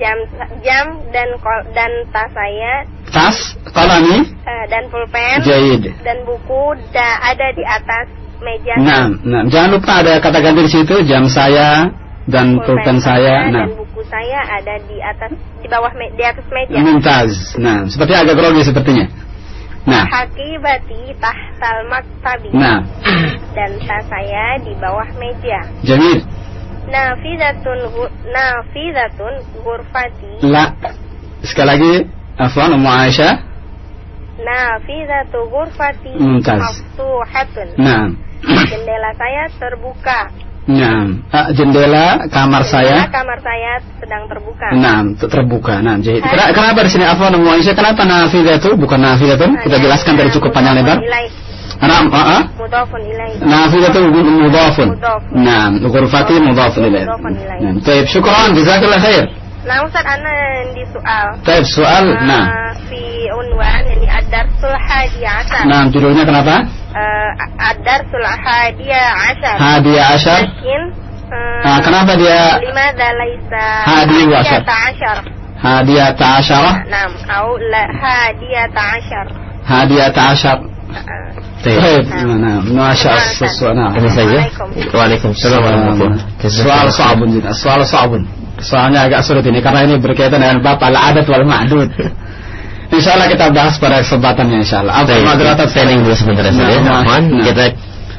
jam jam dan kol, dan tas saya tas kolami uh, eh, dan pulpen Jaid. dan buku da, ada di atas meja nah, nah jangan lupa ada kata ganti di situ jam saya dan pulpen, pulpen saya nah dan buku saya ada di atas di bawah me, di atas meja Mintaz. nah seperti agak grogi sepertinya Nah. Hakibati tahtal maktabi. Nah. Dan tas saya di bawah meja. Jamil. Nafidatun nafidatun ghurfati. La. Sekali lagi, afwan Ummu Aisyah. Nafidatu ghurfati maftuhatun. Nah, Jendela saya terbuka. nah, Ah, jendela kamar Jendela saya. kamar saya sedang terbuka. Nah, ter- terbuka. Nah, jadi Kena- kenapa di sini afwan Ummu Aisyah? Kenapa nafidatu bukan nafidatun? Kita jelaskan dari cukup panjang lebar. ah, ah. Mudhafun ilaih. نافذة مضاف مضاف. نعم غرفتي مضاف إليه مضاف إليه. نعم طيب شكرا جزاك الله خير Nah Ustaz Ana yang di soal. طيب سؤال Ah, نعم Fi unwan ini ad-darsul hadi asar. نعم judulnya kenapa Eh, ad-darsul hadi asar. hadi ashar Lakin eh, Ah, kenapa dia Limadha laisa Hadi wa ashar? hadiyata ashar. hadiyata asyarah Naam, au la hadiyata ashar. hadiyata asyar طيب نعم ما شاء السؤال نعم Ini saja. Waalaikumsalam warahmatullahi Soal صعب جدا soal صعب soalnya agak sulit ini karena ini berkaitan dengan bab al-adat wal ma'dud Insya Allah kita bahas pada kesempatannya Insya Allah Baik, Madratat standing dulu sebentar saja. Nah, Mohon nah. kita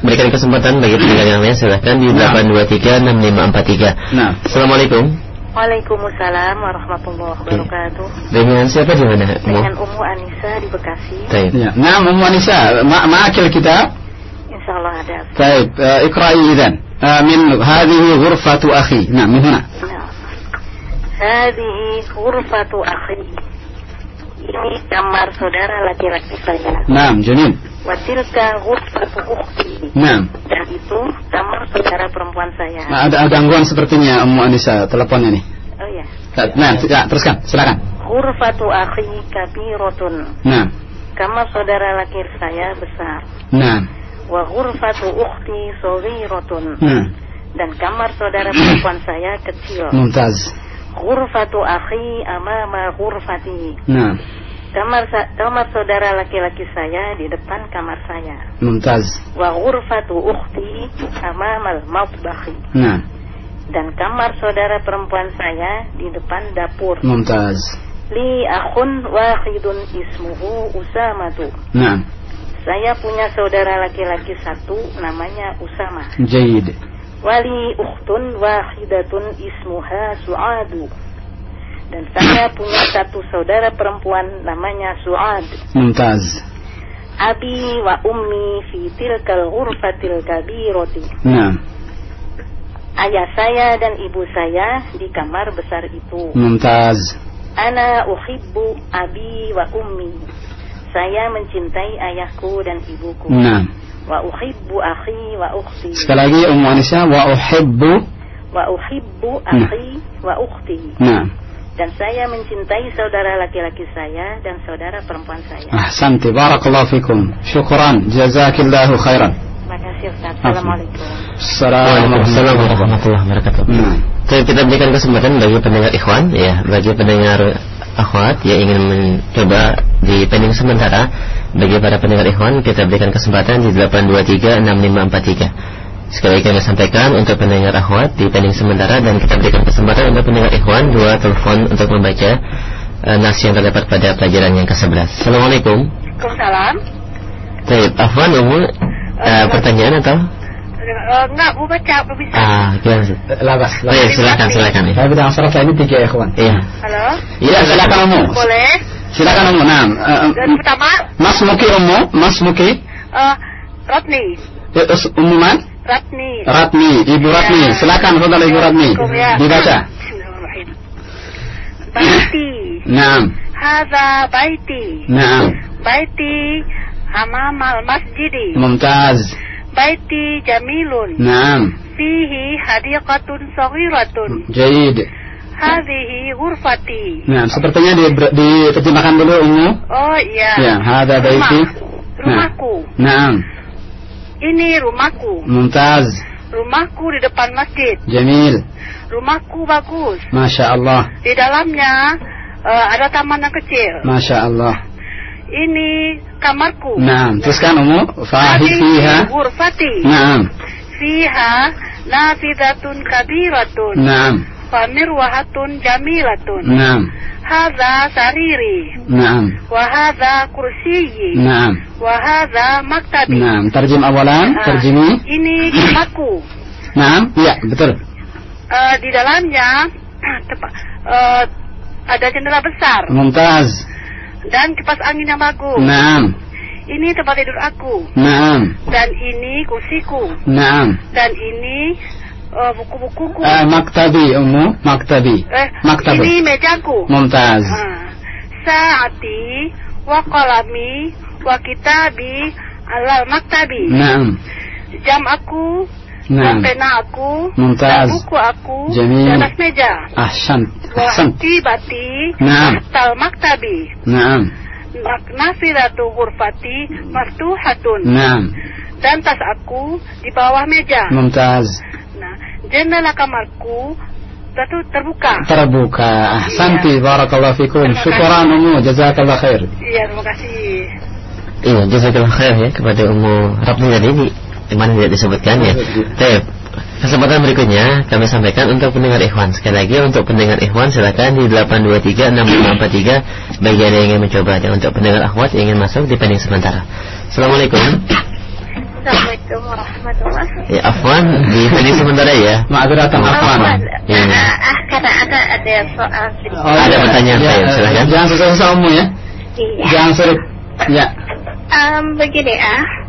berikan kesempatan bagi pendengar yang lain silahkan di Nah. 8236543. Nah Assalamualaikum. Waalaikumsalam warahmatullahi wabarakatuh. Dengan siapa di mana? Dengan Ummu Anisa di Bekasi. Baik. Ya. Nah, Ummu Anisa, ma ma'akil kita? Insyaallah ada. Baik, eh, uh, ikra'i idzan. Uh, eh, min hadhihi ghurfatu akhi. Nah, min huna. Ya. Hadhihi ghurfatu akhi ini kamar saudara laki-laki saya. Nah, jamil. Watilka ghurfatu ukhti. Nah. Dan itu kamar saudara perempuan saya. Nah, ada, gangguan sepertinya Ummu Anissa teleponnya nih. Oh ya. Nah, nah ya, teruskan, silakan. Ghurfatu akhi kabiratun. Nah. Kamar saudara laki saya besar. Nah. Wa ghurfatu ukhti saghiratun. Nah. Dan kamar saudara perempuan saya kecil. Mumtaz. Ghurfatu akhi amama ghurfati. Nah. Kamar kamar saudara laki-laki saya di depan kamar saya. Mumtaz. Wa ghurfatu ukhti amamal matbahi. Nah. Dan kamar saudara perempuan saya di depan dapur. Mumtaz. Li akhun wahidun ismuhu Usamatu. Nah. Saya punya saudara laki-laki satu namanya Usama. Jayid. Wali ukhtun wahidatun ismuha Su'adu. Dan saya punya satu saudara perempuan namanya Su'ad. Mumtaz. Abi wa ummi fi tilkal ghurfatil kabirati. Nah. Ayah saya dan ibu saya di kamar besar itu. Mumtaz. Ana uhibbu abi wa ummi. Saya mencintai ayahku dan ibuku. Nah. Wa uhibbu akhi wa ukhti. Sekali lagi Ummu Anissa wa uhibbu. Wa uhibbu akhi wa ukhti. Nah. Dan saya mencintai saudara laki-laki saya dan saudara perempuan saya. Ahsanti. Barakallahu fikum. Syukran. Jazakillahu khairan. Terima kasih Ustaz. Assalamualaikum. Waalaikumsalam warahmatullahi wabarakatuh. Nah. Kita berikan kesempatan bagi pendengar ikhwan ya, bagi pendengar akhwat yang ingin mencoba di pending sementara bagi para pendengar ikhwan kita berikan kesempatan di 8236543. Sekali lagi kami sampaikan untuk pendengar akhwat di pending sementara dan kita berikan kesempatan untuk pendengar ikhwan dua telepon untuk membaca uh, nas yang terdapat pada pelajaran yang ke-11. Assalamualaikum. Waalaikumsalam. Baik, Afwan Umul uh, pertanyaan atau? Uh, enggak, mau baca, bisa. Ah, gimana sih? Labas. Baik, silakan silakan ya. Tapi dengan syarat ini tiga ya kawan. Iya. Halo? Iya, silakan Ummu. Boleh? Silakan Ummu. Nah, eh, Dan pertama, Mas Muki Ummu, Mas Muki. uh, Ratni. Eh, us- Ummu man? Ratni. Ratni, Ibu Ratni. Silakan saudara Ibu Ratni. Ya. Dibaca. Baiti. Naam. Hadza baiti. Naam. Baiti amamal masjidi. Mumtaz. Baiti jamilun. Naam. Fihi hadiqatun saghiratun. Jayid. Hadhihi ghurfati. Nah, sepertinya di, diterjemahkan dulu Ummu. Oh iya. Ya, hada baiti. Rumah. Rumahku. Naam. Ini rumahku. Mumtaz. Rumahku di depan masjid. Jamil. Rumahku bagus. Masya Allah. Di dalamnya eh, ada taman yang kecil. Masya Allah. Ini kamarku. Naam. Teruskan. Fahid Hadhihi fiha. ghurfati. Naam. Fiha nafidatun kabiratun. Naam. Famirwahatun jamilatun. Naam. Hadza sariri. Naam. Wa hadza kursiyi. Naam. Wa hadza maktabi. Naam. Terjem awalan. Ah, Terjemi. Ini kamarku. Naam. Iya, betul. Eh, di dalamnya tepa- eh, ada jendela besar Mumtaz. Dan kipas angin yang bagus. Naam. Ini tempat tidur aku Naam. dan ini kursiku Naam. dan ini eh, buku-bukuku. Eh, maktabi Ummu. Maktabi. Eh, maktab. ini mejaku. Mumtaz. Ah, saati wa qalami wa kitabi alal maktabi. Naam. Jam aku Dan pena aku dan buku aku Jamil. di atas meja. Wa Ahsan. bati Naam. tal maktabi. Naam. Nafidatu ghurfati maftuhatun. Naam. Dan tas aku di bawah meja. Mumtaz. Nah, jendela kamarku itu terbuka. Terbuka. Ahsanti. Barakallahu fikum. Syukran Ummu. Jazakallah khair. Iya, terima kasih. Iya, jazakallah khair ya kepada Ummu Rabni tadi di, di mana tidak disebutkan ya. Baik. Kesempatan berikutnya kami sampaikan untuk pendengar Ikhwan. Sekali lagi untuk pendengar Ikhwan silakan di 8236543 bagi Anda yang ingin mencoba dan untuk pendengar akhwat yang ingin masuk di pending sementara. Assalamualaikum. Assalamualaikum warahmatullahi Ya Afwan di pending sementara ya. Ma'adzuratan Afwan. Ya. Ah, karena ada ada soal sedikit. Oh, Ada iya. pertanyaan Ya, saya, silakan. Jangan susah-susah ya. Iya. Jangan sulit. Ya. Em, begini ah.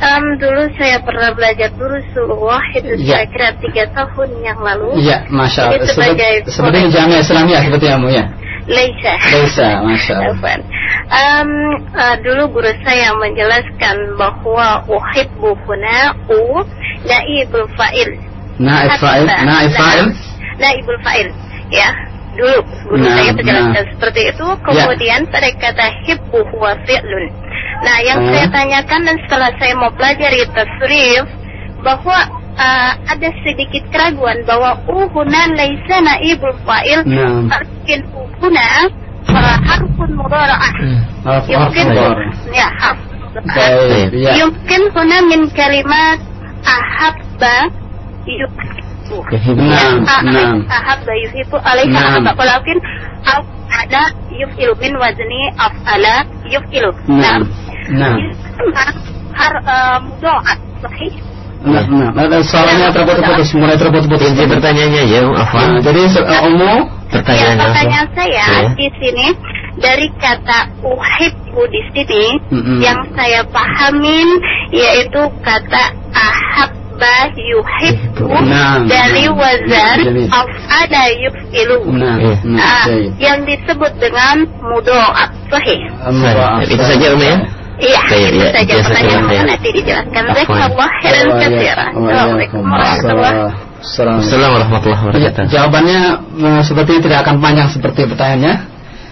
Em, dulu saya pernah belajar Durusulullah itu Iya. kira-kira tiga tahun yang lalu. Iya, Masya Allah. Sebagai Seperti jamiah Islamiyah seperti kamu ya. Leisa. Leisa, Masya Allah. Em, eh, dulu guru saya menjelaskan bahwa uhibbu huna u naibul fa'il. Naib fa'il, naib fa'il. Naibul fa'il. Ya. dulu guru Nah, saya menjelaskan nah. seperti itu. Kemudian pada kata hibbu huwa fi'lun. Nah, yang hmm. saya tanyakan dan setelah saya mau pelajari tasrif bahwa uh, ada sedikit keraguan bahwa uhuna laisa naibul fa'il mungkin hmm. uhuna uh, harfun mudhara'ah. Hmm. Yumkin ya harf. Ya. Yumkin huna min kalimat ahabba yuhibbu. Nah, nah. Ahabba yuhibbu alaika ahabba. Walakin ada yuf wajni of af'ala yuf ilu. Nah, Nah. Har eh, mudoat, sahih. Nah, nah, nah, nah soalnya terputus-putus, mulai terputus-putus. Jadi pertanyaannya ya, Afwan. Nah, jadi umum eh, pertanyaan ya, pertanyaan saya ya. di sini dari kata uhibbu di sini mm -hmm. yang saya pahamin yaitu kata ahabba Abba yuhibbu nah, dari wazan nah, of ada yufilu nah, nah, nah, nah iya. ah, yang disebut dengan mudoat sahih. Iya, itu saja Umi ya. Iya, itu iya. saja pertanyaan ya. nanti dijelaskan. Khairan katsiran. Assalamualaikum warahmatullahi Assalamualaikum. Assalamualaikum warahmatullahi Ya, wabarakatuh. jawabannya eh, sepertinya tidak akan panjang seperti pertanyaannya.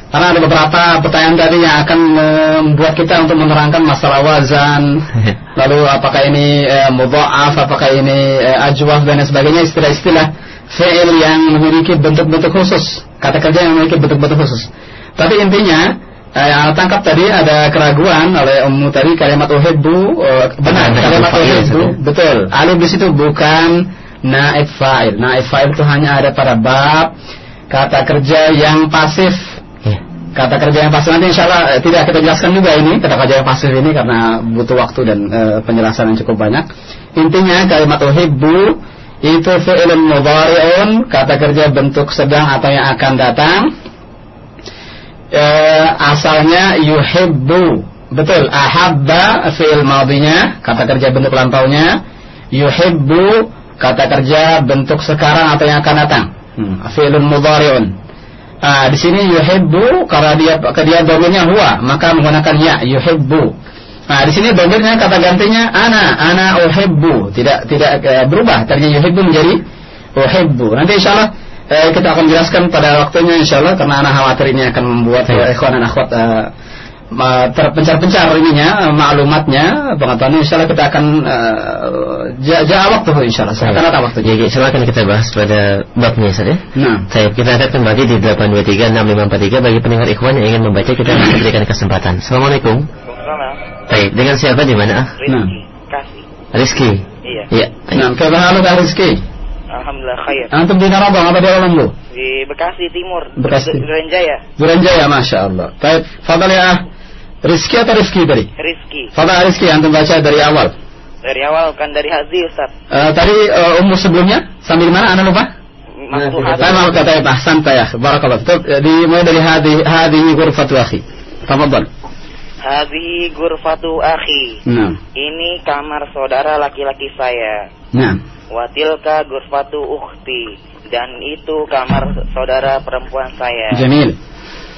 Karena ada beberapa pertanyaan tadi yang akan eh, membuat kita untuk menerangkan masalah wazan, lalu apakah ini eh, mudha'af, apakah ini ajwaf dan sebagainya istilah-istilah fi'il yang memiliki bentuk-bentuk khusus, kata kerja yang memiliki bentuk-bentuk khusus. Tapi intinya eh, yang Anda tangkap tadi ada keraguan oleh Ummu tadi kalimat uhibbu eh, benar Benar, kalimat uhibbu betul. Alif di situ bukan naib fa'il. Naib fa'il itu hanya ada pada bab kata kerja yang pasif. Ya. Kata kerja yang pasif nanti insya Allah eh, tidak kita jelaskan juga ini kata kerja yang pasif ini karena butuh waktu dan eh, penjelasan yang cukup banyak. Intinya kalimat uhibbu itu fi'ilun mudhari'un kata kerja bentuk sedang atau yang akan datang. Eh, asalnya yuhibbu. Betul. Ahabba fi'il madinya kata kerja bentuk lampaunya yuhibbu kata kerja bentuk sekarang atau yang akan datang. Hmm. fi'ilun mudhari'un. Ah, di sini yuhibbu karena dia dia domirnya huwa maka menggunakan ya yuhibbu. Nah di sini domirnya kata gantinya ana ana uhibbu. Tidak tidak eh, berubah. Tadinya yuhibbu menjadi uhibbu. Nanti insyaallah eh, kita akan jelaskan pada waktunya insyaallah karena anak khawatir ini akan membuat Iya. eh, ikhwan dan akhwat eh, terpencar-pencar ininya eh, maklumatnya pengetahuannya insyaallah kita akan eh, ja- jawab tuh insyaallah saya akan datang waktunya Ya, ya, silakan kita bahas pada babnya saja. nah Saya kita akan kembali di 8236543 bagi pendengar ikhwan yang ingin membaca kita akan berikan kesempatan. Assalamualaikum. Baik, dengan siapa di mana? ah? nah Kasih. Rizky. Iya. Ya. nah kaifa haluka Rizki Alhamdulillah khair. antum di Narabang apa di Alam lu Di Bekasi Timur. Bekasi. Renjaya. Duranjaya Masya Allah Baik, fadal ya Rizki atau Rizki tadi? Rizki. Fadal Rizki antum baca dari awal Dari awal kan dari Hazi Ustaz. Eh, Tadi uh, umur sebelumnya Sambil mana anda lupa? Saya mau kata ya Ahsan ya Barakallah eh, Dimulai dari hadi hadi ghurfatu akhi Tafadhal Hazi Gurfatu Akhi. Nah Ini kamar saudara laki-laki saya. Nah Watilka Gurfatu Ukhti. Dan itu kamar saudara perempuan saya. Jamil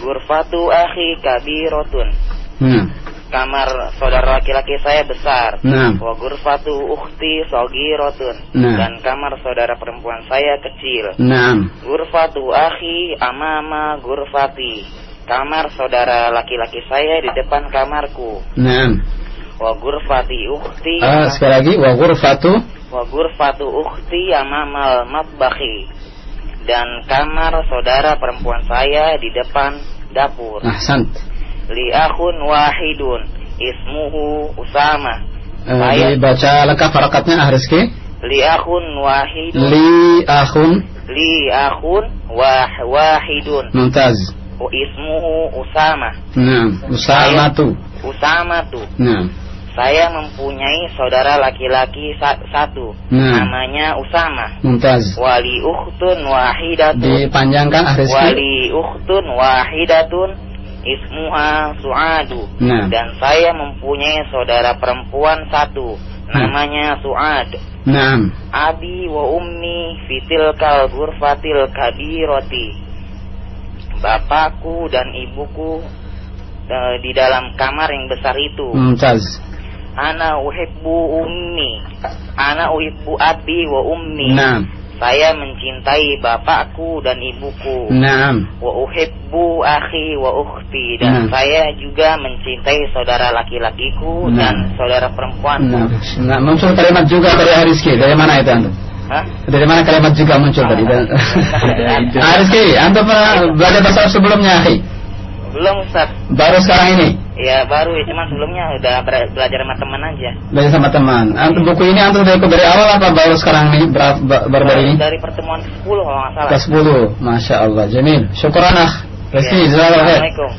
Gurfatu Akhi Kabirotun. Nah Kamar saudara laki-laki saya besar. Nah. Wa gurfatu ukhti sogirotun. Nah. Dan kamar saudara perempuan saya kecil. Nah Gurfatu akhi amama gurfati. Kamar saudara laki-laki saya di depan kamarku. Nah Wa gurfati ukhti Ah, Sekali lagi Wa ghurfatu wa gurfatu ukhti amamal matbahi. Dan kamar saudara perempuan saya di depan dapur. Ahsan Li akhun wahidun ismuhu Usama. Eh, Saya Dibaca lengkap harakatnya ah Rizki li akhun wahidun Li akhun li akhun wah wahidun Mumtaz ismuhu Usama. Nah Usamatu Usama tuh. Nah Saya mempunyai saudara laki-laki sa- satu. Nah. Namanya Usama. Mumtaz Wali ukhtun wahidatun. Dipanjangkan ah Rizki Wali ukhtun wahidatun ismuha Suadu. Nah. Dan saya mempunyai saudara perempuan satu. Namanya Suad. Nah Abi wa ummi fitil kal gurfatil kabiroti. Bapakku dan ibuku eh, di dalam kamar yang besar itu. Mumtaz Ana uhibbu ummi. Ana uhibbu abi wa ummi. Nah saya mencintai bapakku dan ibuku. Naam. Wa uhibbu akhi wa ukhti dan Nah. saya juga mencintai saudara laki-lakiku dan saudara perempuanku. Nah, nah, muncul kalimat juga dari Ariski. Dari mana itu antum? Hah? Dari mana kalimat juga muncul tadi? Ariski, antum pernah belajar bahasa Arab sebelumnya, akhi? Belum Ustaz. Baru sekarang ini? Ya baru ya cuman sebelumnya udah belajar sama teman aja. Belajar sama teman. Antum buku ini antum dari, dari awal apa baru sekarang nih? Ber- ber- Baru-baru ini? Dari pertemuan ke-10 kalau nggak salah. Kelas 10. Masya Allah. Jamil. Syukuran akh. Rizki, Ya. Assalamualaikum.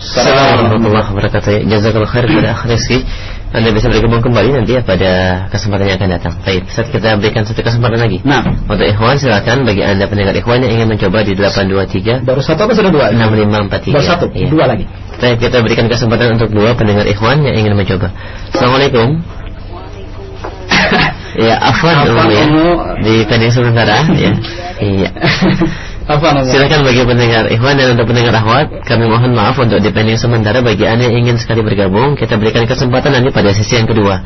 Assalamualaikum warahmatullahi wabarakatuh. Jazakallah khair kepada akh Rizki. Anda bisa bergabung kembali nanti ya pada kesempatan yang akan datang. Baik, saat kita berikan satu kesempatan lagi. Nah, Untuk ikhwan silakan bagi Anda pendengar ikhwan yang ingin mencoba di 823 baru satu apa sudah dua? 6543. Baru satu, Iya. dua lagi. Baik, kita berikan kesempatan untuk dua pendengar ikhwan yang ingin mencoba. Assalamualaikum. Ya, Afwan ya. Di pending sementara ya. Iya. Silakan bagi pendengar ikhwan dan untuk pendengar akhwat, kami mohon maaf untuk dipending sementara bagi Anda yang ingin sekali bergabung, kita berikan kesempatan nanti pada sesi yang kedua.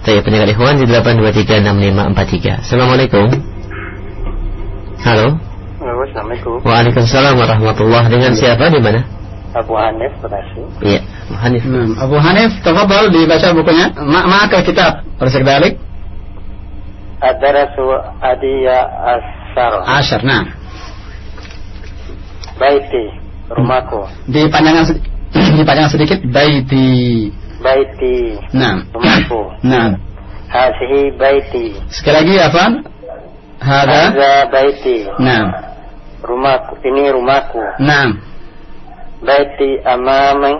Saya pendengar ikhwan di 8236543. Assalamualaikum. Halo. Halo, Assalamualaikum. Waalaikumsalam warahmatullahi Dengan siapa di mana? Abu Hanif, Bekasi. Iya, Hanif. Hmm, Abu Hanif, tafadhal dibaca bukunya. Ma maka kitab Persik Dalik Ad-Darasu Adiya Asar. Ashar. Nah, Baiti, rumahku. dipanjangkan sedi- dipanjangkan sedikit baiti. Baiti, Nah, rumahku. nah. Hasihi baiti. Sekali lagi Afan. Hada. Hadza baiti. Nah, Rumahku, ini rumahku. nah. Baiti amami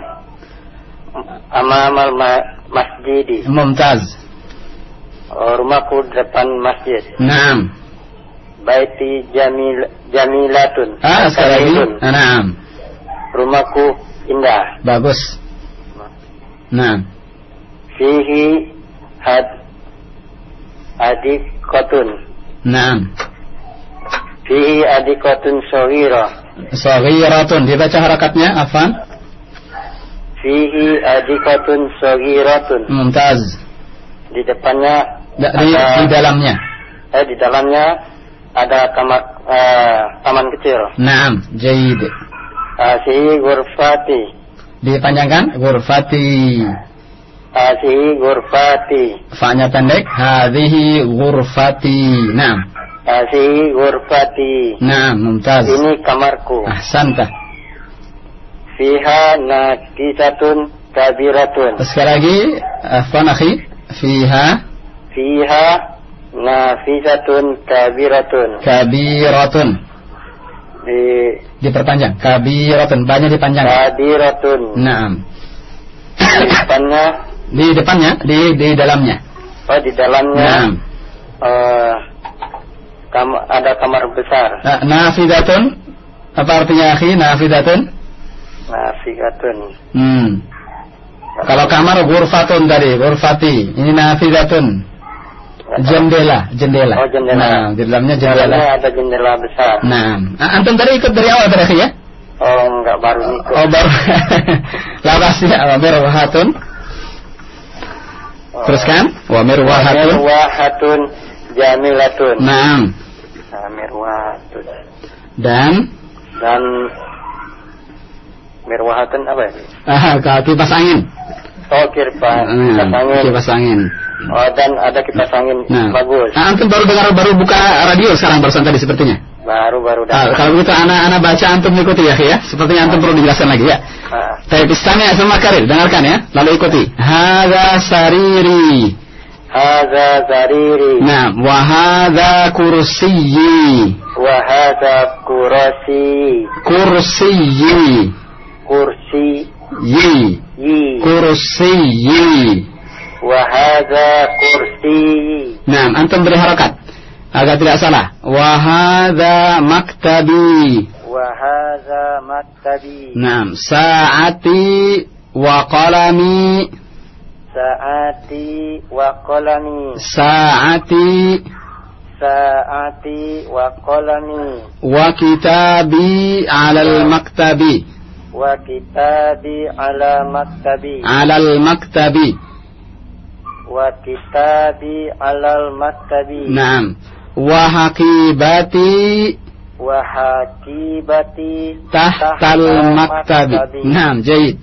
amamal ma masjidi. Mumtaz. Oh, rumahku depan masjid. Nah. Baiti jamil jamilatun. Ah, sekali lagi. Nah, Rumahku indah. bagus. Nah, Fihi had adikotun. nah. Fihi adikotun sawira. Saghiratun. Dibaca harakatnya Afan. Fihi adikotun sagiratun. Mumtaz. Di depannya Da- Di, ada, di dalamnya. eh, di dalamnya ada kamar eh, taman kecil. Naam, jaid. Asihi gurfati. Dipanjangkan ghurfati. Asihi gurfati. Fa-nya pendek. Hadhihi ghurfati. Naam. Asihi gurfati. Naam, mumtaz. Ini kamarku. Ahsanta. Fiha nakisatun kabiratun. Sekali lagi, afwan akhi. Fiha Fiha nafisatun kabiratun. kabiratun. Di Diperpanjang. Kabiratun. Banyak dipanjang. kabiratun. Naam. Di depannya, Di depannya, di di dalamnya. oh di dalamnya Naam. eh, kam- ada kamar besar. Na- Nafidatun. Apa artinya akhi? Nafidatun? Nafigatun. Hmm. Kalau kamar ghurfatun tadi, ghurfati. Ini nafidatun. Jendela, jendela. Oh, jendela. Nah, di dalamnya jendela. ada jendela besar. Nah, A- antum tadi ikut dari awal tadi ya? Oh enggak baru ikut. Oh, baru. Lawas ya, wa mirwahatun. Oh. Teruskan, wa mirwahatun. Mirwahatun jamilatun. Naam. Nah, mirwahatun. Dan Dan mirwahatun apa ya? ah, kipas angin. Oh kipas, kipas Nah, angin. kipas angin. Oh dan ada kipas angin Nah, bagus. Ah, antum baru dengar baru buka radio sekarang barusan tadi sepertinya. Baru baru Ah, datang. kalau begitu anak-anak baca antum ikuti ya, ya. Sepertinya antum perlu dijelaskan lagi ya. Ah. Tapi istana sama karir, dengarkan ya, lalu ikuti. Hada sariri. Hadza zariri Nah, wa hadza kursiyyi. wa hadza kurasi Kursiyyi. kursi Yi. yi Kursiyyi. wa hadza kursi Nah, antum beri harakat agar tidak salah. Wa hadza maktabi. wa hadza maktabi Nah, saati wa qalami. saati wa qalami Saati saati wa qalami wa kitabi 'alal maktabi. وكتابي على مكتبي. على المكتب وكتابي على المكتب نعم. وحقيبتي. وحقيبتي تحت, تحت المكتب. المكتب نعم جيد.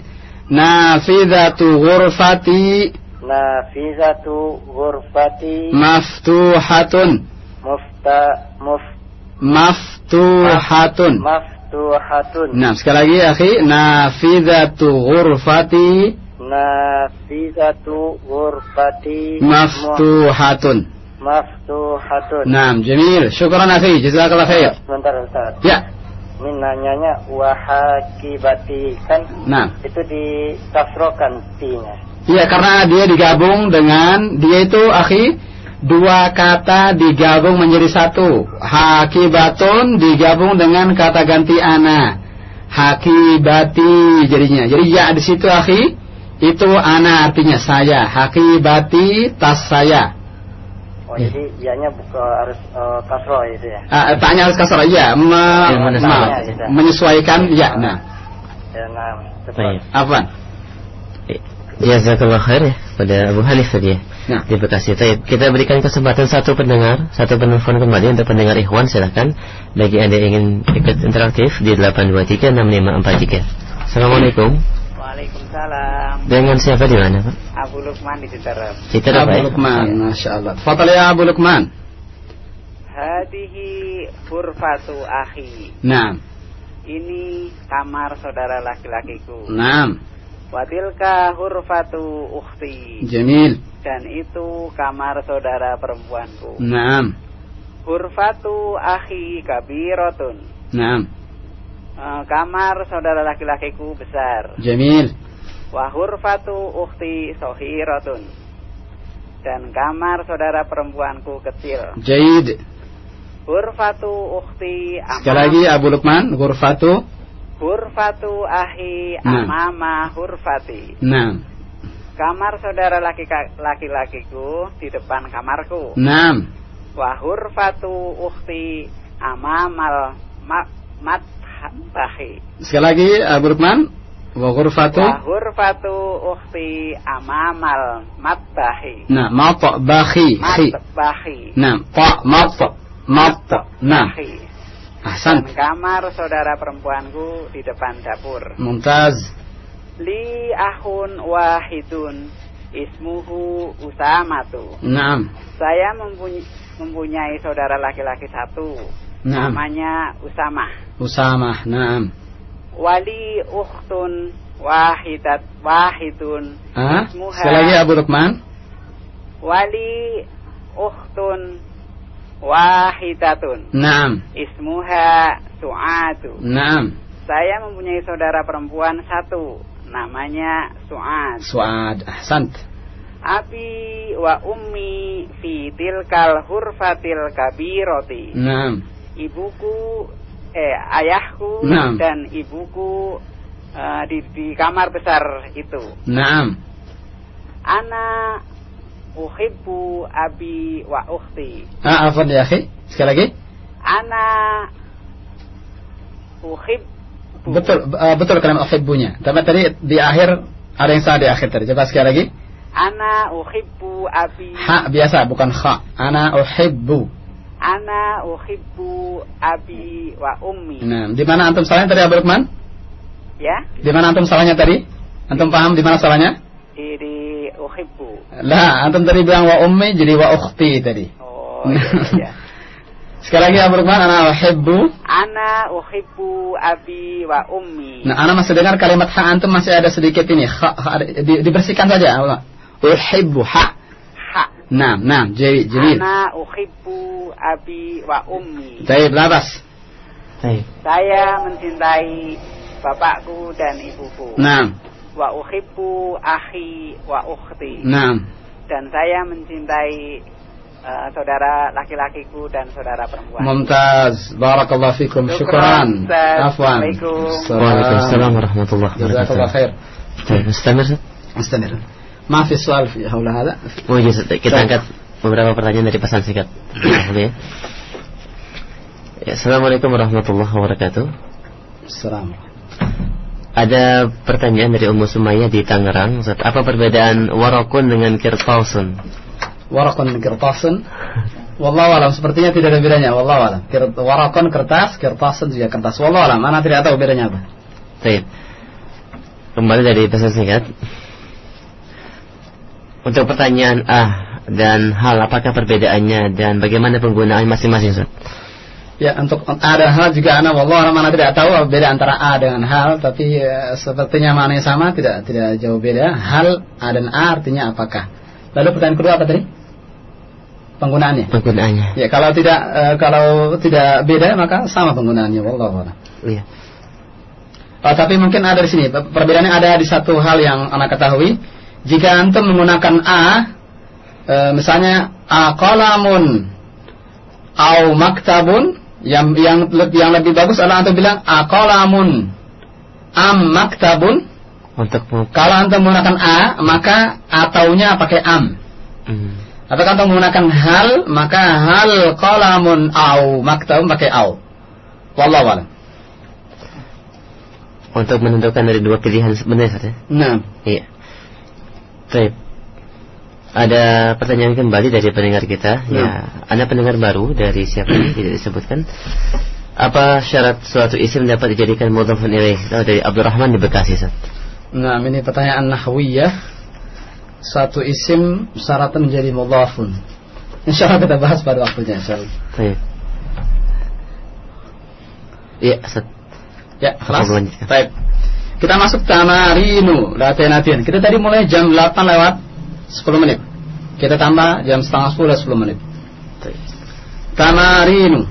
نافذة غرفتي. نافذة غرفتي. مفتوحة. مفت... مف... مفتوحة. مفتوحة maftuhatun. Nah, sekali lagi ya, akhi, nafidatu ghurfati nafidatu ghurfati maftuhatun. Maftuhatun. Nah, jamil. Syukran akhi, jazakallah khair. Sebentar, Ustaz. Ya. Minanyanya wahakibati kan nah. itu dikasrokan t-nya. Iya, karena dia digabung dengan dia itu akhi dua kata digabung menjadi satu. Hakibatun digabung dengan kata ganti ana. Hakibati jadinya. Jadi ya di situ akhi itu ana artinya saya. Hakibati tas saya. Oh jadi ianya buka harus uh, kasroh itu ya. Ah, tanya harus kasar iya, me- mana ma- menyesuaikan ya. Nah, Ya nah. Apa? Jazakallah khair ya pada Abu Hanif tadi ya. Nah. Di Bekasi. Taib. Kita berikan kesempatan satu pendengar, satu penelpon kembali untuk pendengar Ikhwan silakan. Bagi Anda yang ingin ikut interaktif di 8236543. Assalamualaikum. Waalaikumsalam. Dengan siapa di mana, Pak? Abu Lukman di Citerep. Kita Abu Lukman, Masya Allah. Fadal ya Abu Lukman. Hadihi hurfatu akhi. Nah, Ini kamar saudara laki-lakiku. nah, Wadilka hurfatu ukhti. jamil. Dan itu kamar saudara perempuanku. Nah, Hurfatu akhi kabirotun. nah, Eh, kamar saudara laki-lakiku besar. jamil. Wa hurfatu ukhti sohirotun. Dan kamar saudara perempuanku kecil. Jaid. Hurfatu ukhti Sekali lagi Abu Lukman, ghurfatu. Hurfatu ahi Nah. amama hurfati. Nah, Kamar saudara laki laki-lakiku di depan kamarku. nah, Wa hurfatu ukhti amamal ma, matbahi. sekali lagi Abu Lukman. Wa ghurfatu. Wa hurfatu ukhti amamal matbahi. Nah. Khi. Matbahi. Nah, ta mata. Mata. Nah, Bahi. ahsan. Dan kamar saudara perempuanku di depan dapur. Mumtaz. Li ahun wahidun ismuhu usamatu. Naam. Saya mempunyai, mempunyai saudara laki-laki satu. Naam. Namanya Usamah. Usamah. Naam. Wali ukhtun wahidat wahidun. Ah, sekali lagi Abu Lukman. Wali ukhtun wahidatun. Naam. Ismuha Su'adu. Naam. Saya mempunyai saudara perempuan satu. Namanya Su'ad. Suad. Ahsant. Abi wa ummi fi tilkal hurfatil kabiroti. Naam. Ibuku eh ayahku Naam. dan ibuku eh, di di kamar besar itu. Naam. Ana uhibbu abi wa ukhti. Ah, afwan ya akhi. Sekali lagi. Ana uhib Betul uh, betul kalimat uhibbunya. Tapi tadi di akhir ada yang salah di akhir tadi. Coba sekali lagi. Ana uhibbu abi Ha biasa bukan kha. Ana uhibbu. Ana uhibbu abi wa ummi. Nah, di mana antum salahnya tadi Abu Lukman? Ya, Di mana antum salahnya tadi? Antum paham di mana salahnya? di, di uhibbu. Lah, antum tadi bilang wa ummi jadi wa ukhti tadi. Oh, iya, iya. Sekali lagi Abu Lukman, ana uhibbu. Ana uhibbu abi wa ummi. Nah, ana masih dengar kalimat ha antum masih ada sedikit ini. Kha, kha, di- dibersihkan saja. Uhibbu ha. Ha. Nah, nah, jadi jadi. Ana uhibbu abi wa ummi. Baik, labas. Baik. Saya mencintai bapakku dan ibuku. Nah, Wa uhibbu akhi wa ukhti. nah. Dan saya mencintai eh, saudara laki-lakiku dan saudara perempuan. Mumtaz. Barakallahu fikum. Syukran, Syukran. Ustaz. Afwan. Assalamualaikum. Waalaikumsalam warahmatullahi جزاك الله wabarakatuh. خير Baik, Mustamir. Ustaz? استمر ما في سؤال في حول هذا Oh iya, Ustaz. kita Baik. angkat beberapa pertanyaan dari pesan singkat. Boleh ya? Ya, Assalamualaikum warahmatullahi wabarakatuh. السلام Ada pertanyaan dari Ummu Sumaya di Tangerang Ustaz. Apa perbedaan warokun dengan kirtasun? Warokun dan kirtasun? Wallahu alam sepertinya tidak ada bedanya. Wallahu alam. Warokun kertas, kirtasun juga kertas. Wallahu alam, mana tidak tahu bedanya apa? Baik. Kembali dari pesan singkat. Untuk pertanyaan A dan hal apakah perbedaannya dan bagaimana penggunaan masing-masing Ustaz? -masing, Ya untuk ada hal juga anak wallah mana tidak tahu beda antara A dengan hal tapi eh, sepertinya maknanya sama tidak tidak jauh beda hal A dan A artinya apakah lalu pertanyaan kedua apa tadi penggunaannya Penggunaannya. ya kalau tidak eh, kalau tidak beda maka sama penggunaannya wallah. Iya. Oh, tapi mungkin ada di sini per- perbedaannya ada di satu hal yang anak ketahui jika antum menggunakan A eh, misalnya A kolamun au maktabun yang yang yang lebih bagus adalah antum bilang aqalamun am maktabun Untuk kalau antum menggunakan a maka ataunya pakai am Hmm. atau antum menggunakan hal maka hal qalamun au maktabun pakai au wallahu a'lam untuk menentukan dari dua pilihan sebenarnya Ustaz ya? nah Iya. Baik. Ada pertanyaan kembali dari pendengar kita. Ya, ada pendengar baru dari siapa tidak disebutkan. Apa syarat suatu isim dapat dijadikan mudhafun ilaih? Oh, dari Abdurrahman di Bekasi, Ustaz. nah ini pertanyaan nahwiyah satu isim syaratnya menjadi mudhafun insyaallah kita bahas pada waktunya insyaallah Baik. Iya, Ustaz. Ya, kelas. Baik. Kita masuk tamarinu, latihan-latihan. Kita tadi mulai jam 8 lewat 10 menit. Kita tambah jam setengah 10 10 menit. Tamarinu.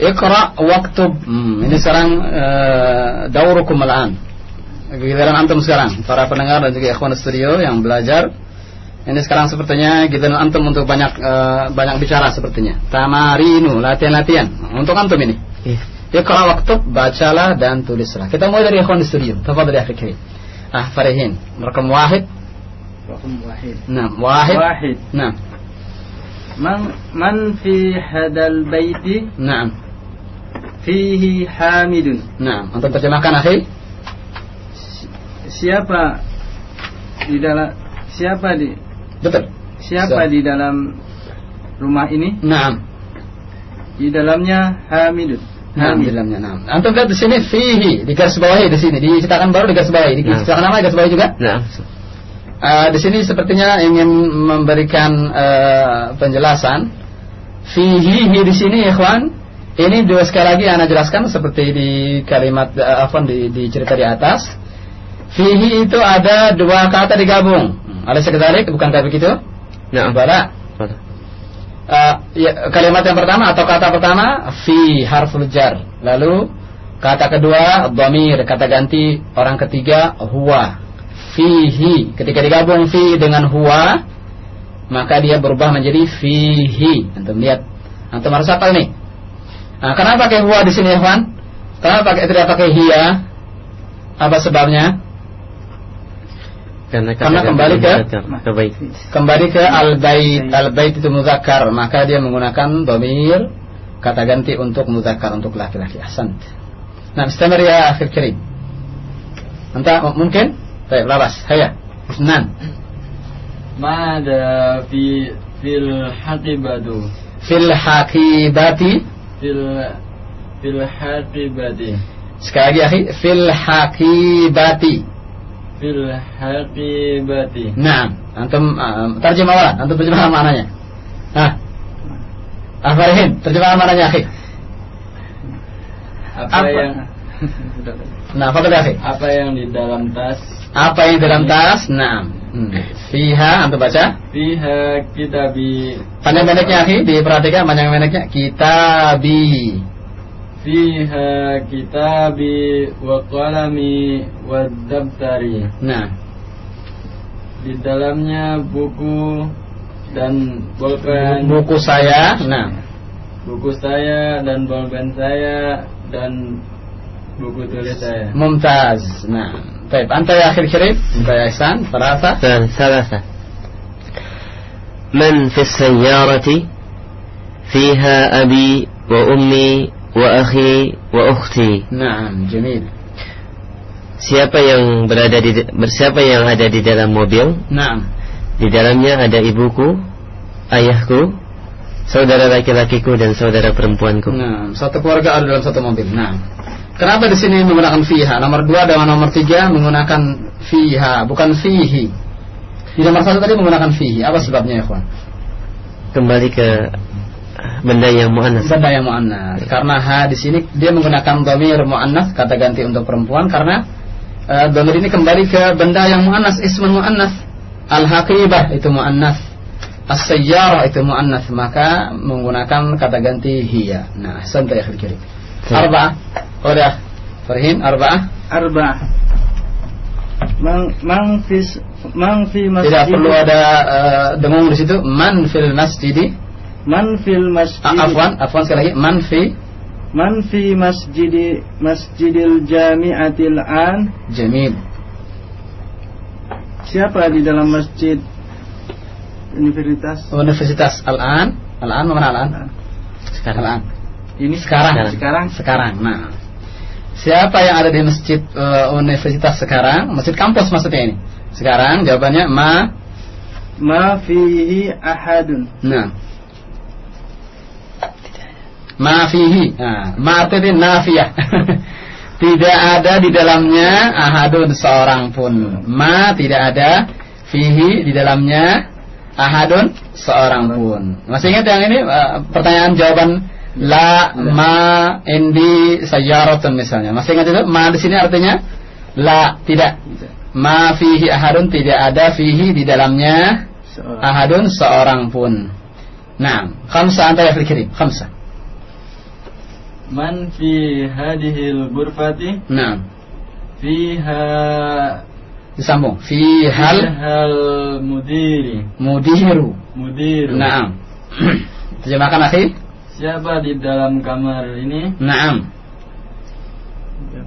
Iqra waktub. Hmm, ini sekarang uh, daurukum al-an. Giliran antum sekarang, para pendengar dan juga ikhwan studio yang belajar. Ini sekarang sepertinya giliran antum untuk banyak eh, banyak bicara sepertinya. Tamarinu, latihan-latihan. Untuk antum ini. Iya. Iqra waktub, bacalah dan tulislah. Kita mulai dari ikhwan studio. Tafadhal ya akhi karim. Ah, Farihin. Rakam wahid. رقم واحد Nah, wahid. واحد Nah, من من في هذا البيت nah, فيه حامد nah. Untuk terjemahkan akhi. siapa di dalam siapa di Betul. siapa Siap. di dalam rumah ini Nah, di dalamnya Hamidun nah, di Hamid dalamnya. Nah. Antum lihat di sini fihi di garis bawahi di sini dicetakan baru di garis bawahi. Di Nah. cetakan nama di garis bawahi juga. Nah, Eh, di sini sepertinya ingin memberikan eh, penjelasan. Fihi di sini ikhwan. Ini dua sekali lagi anda jelaskan seperti di kalimat uh, afwan di, di cerita di atas. Fihi itu ada dua kata digabung. Ada sekedalik bukan kayak begitu? Nah. Bala. Eh, ya, kalimat yang pertama atau kata pertama fi harful jar. Lalu kata kedua dhamir. Kata ganti orang ketiga huwa fihi. Ketika digabung fi dengan huwa maka dia berubah menjadi fihi. Antum lihat. Antum harus hafal nih. Nah, kenapa pakai huwa di sini Ikhwan? Kenapa pakai tidak pakai hiya? Apa sebabnya? Karena, Karena kembali ke- ke kembali ke al bait al bait itu muzakkar. Maka dia menggunakan dhamir kata ganti untuk muzakkar untuk laki-laki. Ahsan nah istamir ya akhir kirim. Anta mungkin baik labas haya Nan ماذا في في الحقيبة fil hakibati في ال- في الحقيبة sekali lagi akhi fil hakibati في الحقيبة Nah, antum uh, terjemah walan, antum terjemah maknanya. Nah. Afarihin, terjemah maknanya akhi. apa, Apa? yang Nah, apa akhi? apa yang di dalam tas Apa yang di dalam tas? Nah. Hmm. Fiha antum baca. fiha kitabi Panjang-pendeknya akhi, diperhatikan panjang-pendeknya. Kitabi. fiha kitabi wa qalami wa dabtari Nah. di dalamnya buku dan bolpen Buku saya. Nah. buku saya dan bolpen saya dan buku tulis saya Mumtaz. Nah. Baik, anta ya akhir kirim. Anta ya Ihsan, Farasa. ثلاثة من في السيارة فيها أبي وأمي وأخي وأختي Nah, jamil. Siapa yang berada di siapa yang ada di dalam mobil? Nah. Di dalamnya ada ibuku, ayahku, saudara laki-lakiku dan saudara perempuanku. Nah, satu keluarga ada dalam satu mobil. Nah, kenapa di sini menggunakan fiha? Nomor dua dan nomor tiga menggunakan fiha, bukan fihi. Di nomor satu tadi menggunakan fihi. Apa sebabnya ya, kawan? Kembali ke benda yang muannas. Benda yang muannas. Karena ha di sini dia menggunakan domir muannas kata ganti untuk perempuan karena uh, domir ini kembali ke benda yang muannas, ismun muannas. Al-haqibah itu muannas. As-sayyarah itu muannas, maka menggunakan kata ganti hiya. Nah, santai ya kiri. Arba'ah. Udah. Farhin arba'ah. Arba'ah. Mang mang fi mang fi masjid. Tidak perlu ada uh, dengung di situ. Man fil masjidi. Man fil masjid. Ah, afwan, afwan sekali lagi. Man fi Man fi masjid masjidil jami'atil an. Jamil. Siapa di dalam masjid universitas? Universitas Al-An. Al-An mana Al-An? Sekarang. Al-An. Ini Sekarang. Sekarang. Sekarang. Nah. Siapa yang ada di masjid uh, universitas sekarang? Masjid kampus maksudnya ini. Sekarang jawabannya ma Ma fihi ahadun. Nah. Ma fihi. Nah, ma artinya nafiyah. tidak ada di dalamnya ahadun seorang pun. Ma tidak ada fihi di dalamnya ahadun seorang pun. Masih ingat yang ini uh, pertanyaan jawaban la ma indi sayyaratun misalnya. Masih ingat itu? Ma di sini artinya la tidak. Ma fihi ahadun tidak ada fihi di dalamnya ahadun seorang pun. Nah, khamsa anta ya fil kirim. Khamsa. Man fi hadhil ghurfati Nah, fiha disambung. Fi hal hal mudiri. mudiru. Mudiru. Naam. Terjemahkan akhi. Siapa di dalam kamar ini? Naam.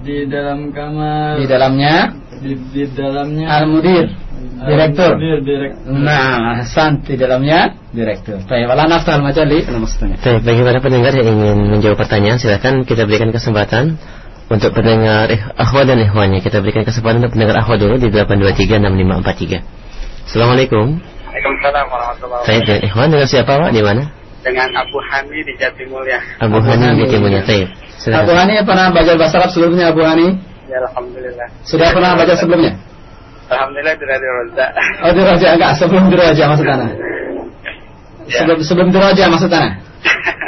Di dalam kamar Di dalamnya di, di dalamnya al-mudir, direktur. Al-mudir, direktur. Nah, Hasan di dalamnya direktur. Baik, wala naftal majali maksudnya. Baik, bagi para pendengar yang ingin menjawab pertanyaan, silakan kita berikan kesempatan untuk pendengar eh, akhwat dan ikhwannya. Kita berikan kesempatan untuk pendengar akhwat dulu di 8236543. Assalamualaikum. Waalaikumsalam warahmatullahi Saya dengan ikhwan dengan siapa Pak? Di mana? Dengan Abu Hani di Jatimulya. Abu Hani di. Taib. Abu Hani pernah baca bahasa Arab sebelumnya Abu Hani? Ya Alhamdulillah. Sudah pernah baca sebelumnya? Alhamdulillah di Radio Roza. Oh, diraja enggak sebelum diraja maksud Ana. Sebelum sebelum diraja maksud Ana.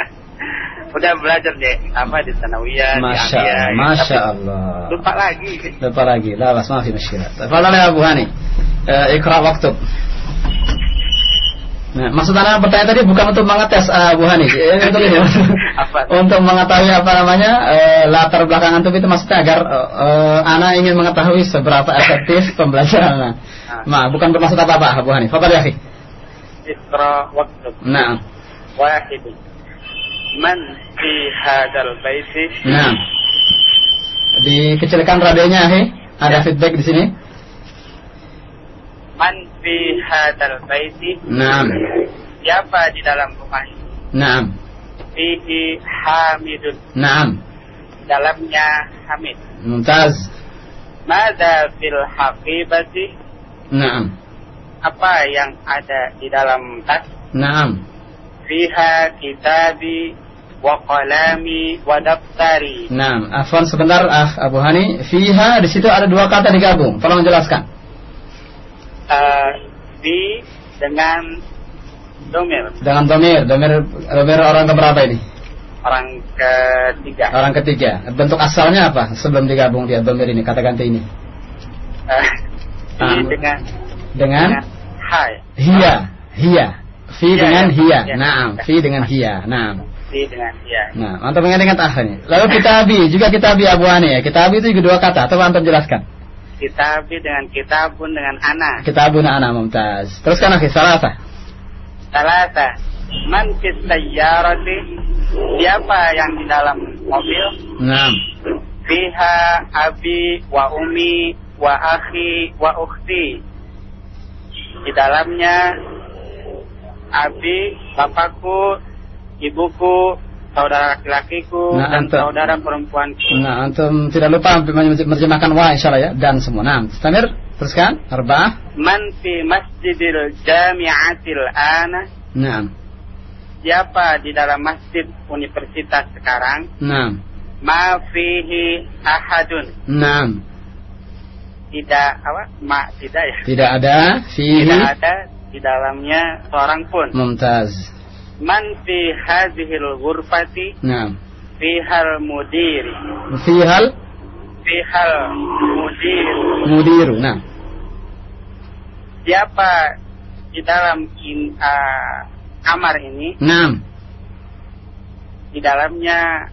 Udah belajar deh apa di Sanawiyah, Masya di Allah, gitu. Masya Allah. Lupa lagi. Lupa lagi. La bas, maaf mushkilah. Tafadhal ya Abu Hani. Ikra waktu. Nah, maksud Anda pertanyaan tadi bukan untuk mengetes eh, Abu Hani, Eh, untuk ini. untuk mengetahui apa namanya eh, latar belakang antum itu maksudnya agar eh, eh, Ana ingin mengetahui seberapa efektif pembelajaran Ana. Nah, bukan bermaksud apa-apa Abu Hani. Fadhal ya. Isra waktu. Nah, Wahid. Man fi hadal baiti. nah. Dikecilkan radionya, akhi. Ada feedback di sini. Man fi hadal baiti. Nah, Siapa di dalam rumah ini? nah, Fihi Hamidun. nah. Dalamnya Hamid. Mumtaz. Mada fil haqibati? Naam. Apa yang ada di dalam tas? Naam. Fiha kitabi wa qalami wa daftari. Naam. Afwan sebentar ah, Abu Hani. Fiha di situ ada dua kata digabung. Tolong jelaskan. Uh, di dengan domir Dengan domir. Domir, domir orang keberapa ini? orang ketiga. Orang ketiga. Bentuk asalnya apa sebelum digabung dia domir ini kata ganti ini? Uh, di Ah. dengan Dengan hai. hiya. Hiya. Fi Hiya, dengan ya. hiya. Ya. Naam. Fi dengan hiya. Naam. Di dengan ya. Nah, antum ingat ingat akhirnya. Lalu kitabi juga kitabi Abu Hani ya. Kitabi itu juga dua kata. Coba antum jelaskan. Kitabi dengan kitabun dengan ana. Kitabun ana mumtaz. Teruskan akhi salasa. Salasa. Man fis sayyarati? Siapa yang di dalam mobil? Naam. Fiha abi wa umi wa akhi wa ukhti. Di dalamnya abi, bapakku, ibuku, saudara laki-lakiku, Nah, dan antum. saudara perempuanku. Nah, antum tidak lupa menerjemahkan wa insyaallah ya dan semua. Nah, Stamir, teruskan. Arba'ah. Man fi masjidil jami'atil ana Naam. Siapa di dalam masjid universitas sekarang? Naam. Ma fihi ahadun. Naam. Tidak apa? Ma tidak ya. Tidak ada fihi Tidak ada di dalamnya seorang pun. mumtaz. Man fi hadhil ghurfati Naam. fihal mudiri. Fihal Fihal mudir. mudiru. Naam. Siapa di dalam in, ah, kamar ini? Naam. Di dalamnya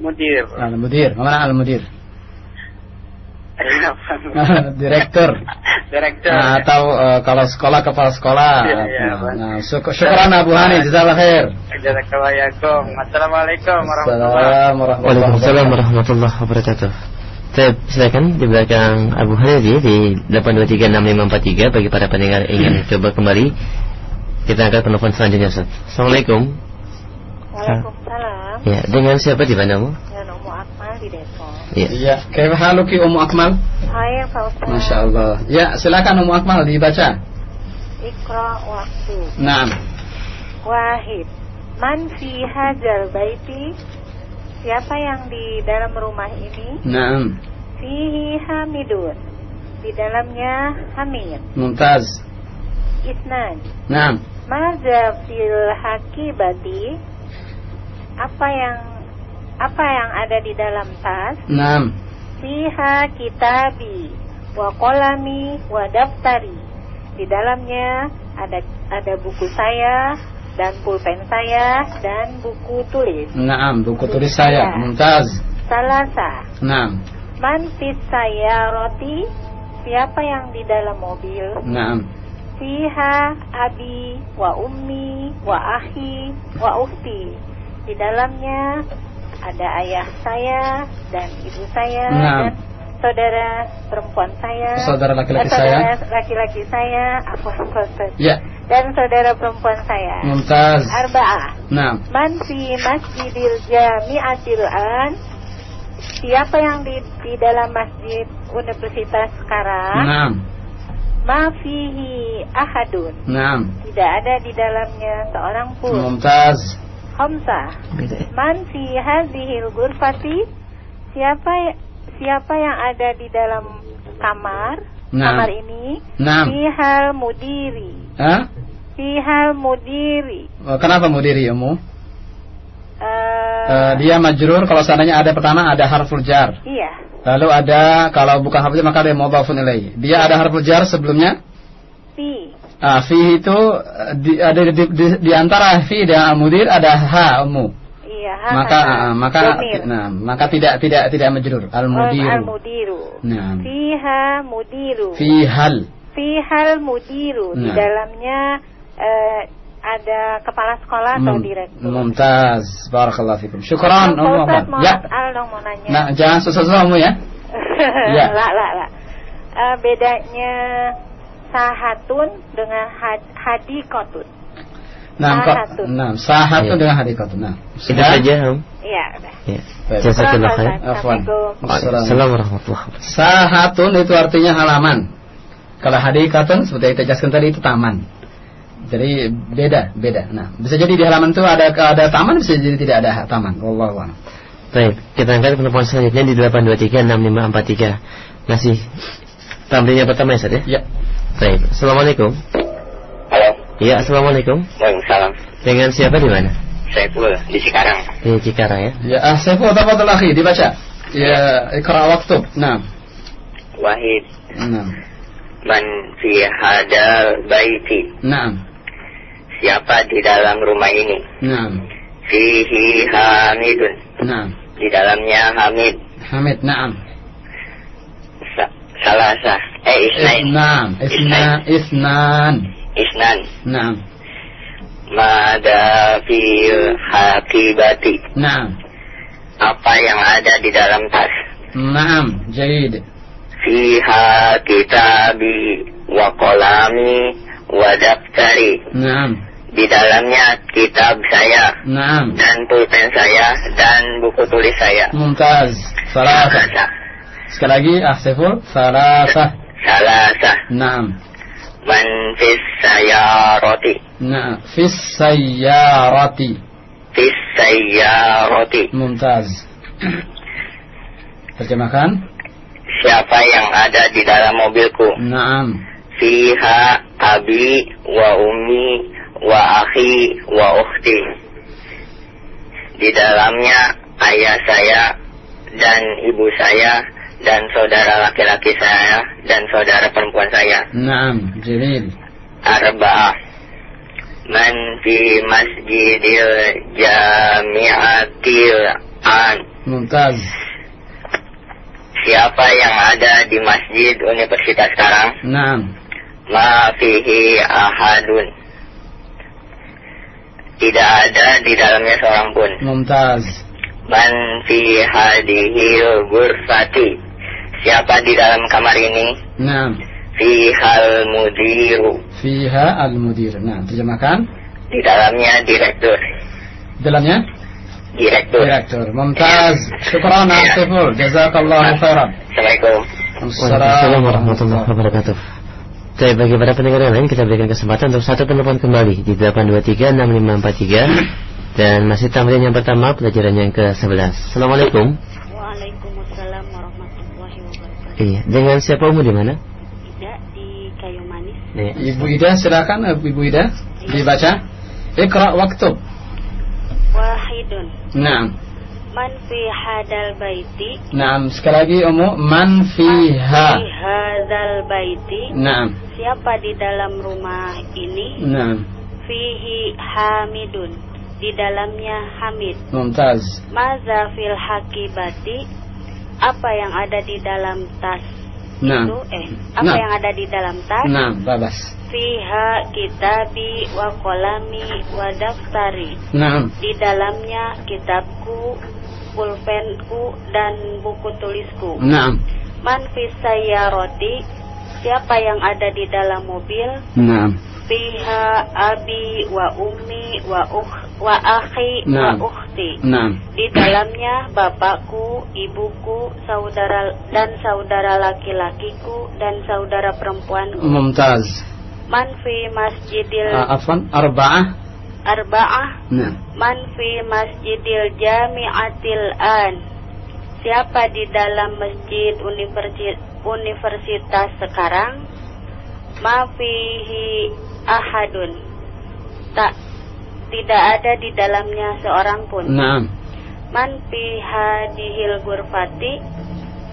mudir. Al-mudir. Mana al-mudir? Direktur. Direktur. Nah, atau eh, kalau sekolah kepala sekolah. Iya, iya, Nah, nah, syuk- syukran Abu Hani, jazakallah khair. Jazakallahu Assalamualaikum warahmatullahi Assalamualaikum warahmatullahi Waalaikumsalam warahmatullahi wabarakatuh. Saya silakan di belakang Abu Hadi di 8236543 bagi para pendengar ingin coba kembali. Kita angkat penelpon selanjutnya Ustaz. Assalamualaikum. Waalaikumsalam. Ya, dengan siapa di mana, Bu? Dan Umu Akmal di Depok. Ya. Iya. Kaifa haluki Ummu Akmal? Hai Pak Ustaz. Masya Allah. Ya, silakan Ummu Akmal dibaca. Ikra waktu. Naam. Wahid. Man fi hadzal baiti? Siapa yang di dalam rumah ini? Naam. Fihi hamidun. Di dalamnya hamid. Mumtaz. Isnan. Naam. Maza fil hakibati? Apa yang apa yang ada di dalam tas? Naam. Fiha kitabi wa kolami wa daftari. Di dalamnya ada ada buku saya dan pulpen saya dan buku tulis. Naam, buku tulis saya. Mumtaz. Salasa. Naam. Man fis roti Siapa yang di dalam mobil? Naam. Fiha abi wa ummi wa ahi wa uhti. Di dalamnya ada ayah saya dan ibu saya Nah. dan saudara perempuan saya. Saudara laki-laki saudara saya. laki-laki saya, apa? Ya. Dan saudara perempuan saya. Mumtaz. Arba'ah. Naam. Man fi masjidil jami'atil an Siapa yang di, di dalam masjid universitas sekarang Naam. Ma fihi ahadun Naam. Tidak ada di dalamnya seorang pun Mumtaz. Khamsah Man fi hadhil ghurfati Siapa siapa yang ada di dalam kamar Naam. Kamar ini Naam. Fihal mudiri Hah? Fihal mudiri Oh, Kenapa mudiri Ummu? Eh, Eh, dia majrur kalau seandainya ada pertama ada harful jar. Iya Lalu ada kalau bukan harful jar maka ada mudhafun ilaih. Dia ada harful jar sebelumnya. Ah, fi itu eh, di, ada di, di, di antara fi dan al-mudir ada ha ummu. Iya ha, Maka ha, ha. ah, maka Domir. nah, maka tidak tidak tidak majrur Oh, al-mudiru. Al-mudiru Nah. Fiha mudiru Fi hal. Fihal mudiru Di Nah. dalamnya eh, Ada kepala sekolah atau direktur Mumtaz. Barakallahu fikum. Syukran Ustaz mau Ya. soal dong mau nanya Nah, jangan sesuatu Ummu ya. ya. Lah lah lah Eh, Bedanya Sahatun dengan had, hadikotun Nah, kok, Sahatun. nah, sahatu Iya. dengan hadikatun. Nah, Itu saja, Om. Iya udah Ya. Jazakallah khair. Afwan. Assalamualaikum warahmatullahi wabarakatuh. Sahatun itu artinya halaman. Kalau hadikatun seperti yang kita jelaskan tadi itu taman. Jadi beda, beda. Nah, bisa jadi di halaman itu ada ada taman, bisa jadi tidak ada taman. Wallahu a'lam. Baik, kita angkat penelpon selanjutnya di 8236543. Masih tampilnya pertama ya, Ustaz ya? Ya. Baik, Assalamualaikum. Halo. Iya, Assalamualaikum. Waalaikumsalam. Dengan siapa di mana? Saya pula di Cikarang. Di Cikarang ya. Ya, ah, Saiful tafadhal akhi, dibaca. Ya, ikra waktub. Nah. Wahid. Nah. Man fi hadal baiti. Nah. Siapa di dalam rumah ini? Nah. Fihi hamidun. Nah. Di dalamnya hamid. Hamid, na'am. Sa salasa. Eh, isnain. Isnan, isnan, isnan. Isnan. Na'am. Mada fil hakibati. Na'am. Apa yang ada di dalam tas? Na'am, jaid. Fiha kitabi wa kolami wa daftari. Na'am. Di dalamnya kitab saya Na'am. dan pulpen saya dan buku tulis saya. Mumtaz. Salasa. Sekali lagi, ah Saiful. Salasa. Salasa. Na'am. Man fis sayarati. Nah, fis sayyarati. Fis sayarati. Mumtaz. Terjemahkan. Siapa yang ada di dalam mobilku? Naam. Fiha abi wa ummi wa akhi wa ukhti. Di dalamnya ayah saya dan ibu saya dan saudara laki-laki saya dan saudara perempuan saya. Naam, jamil. Arba'ah. Man fi masjidil jami'atil an. Mumtaz. Siapa yang ada di masjid universitas sekarang? Naam. Ma fihi ahadun. Tidak ada di dalamnya seorang pun. Mumtaz. Man fi hadihil gurfati. Siapa di dalam kamar ini? Naam. Fi hal mudiru. Fiha al-mudir. Nah, terjemahkan. Di dalamnya direktur. Dalamnya? Direktur. Direktur. Mumtaz. Syukran Atiful. Jazakallahu khairan. Assalamualaikum. Waalaikumsalam warahmatullahi wabarakatuh. Baik, bagi para pendengar yang lain kita berikan kesempatan untuk satu penelpon kembali di 8236543 dan masih tamrin yang pertama pelajaran yang ke-11. Assalamualaikum. Iya, dengan siapa umur di mana? Tidak di kayu manis. Iya. Ibu Ida silakan Ibu Ida dibaca. Iqra waktu. Wahidun. Naam. Man fi hadal baiti. Naam, sekali lagi Ummu man fiha. Fi hadal baiti. Naam. Siapa di dalam rumah ini? Naam. Fihi hamidun. Di dalamnya Hamid. Mumtaz. Maza fil hakibati. Apa yang ada di dalam tas Naam. itu? Eh, apa Naam. yang ada di dalam tas? Naam, babas. Fiha kitabi wa kolami wa daftari. Naam. Di dalamnya kitabku, pulpenku, dan buku tulisku. Naam. Man fis sayyarati, siapa yang ada di dalam mobil? Naam. Fiha abi wa ummi wa ukh wa akhi wa ukhti. Naam. Di dalamnya bapakku, ibuku, saudara dan saudara laki-lakiku dan saudara perempuanku. Mumtaz. Man fi masjidil Ah, Afwan, arba'ah. arba'ah Naam. Man fi masjidil jami'atil an Siapa di dalam masjid universi- universitas sekarang Ma fihi ahadun Tak Tidak ada di dalamnya seorang pun Naam. Man fi hadihil gurfati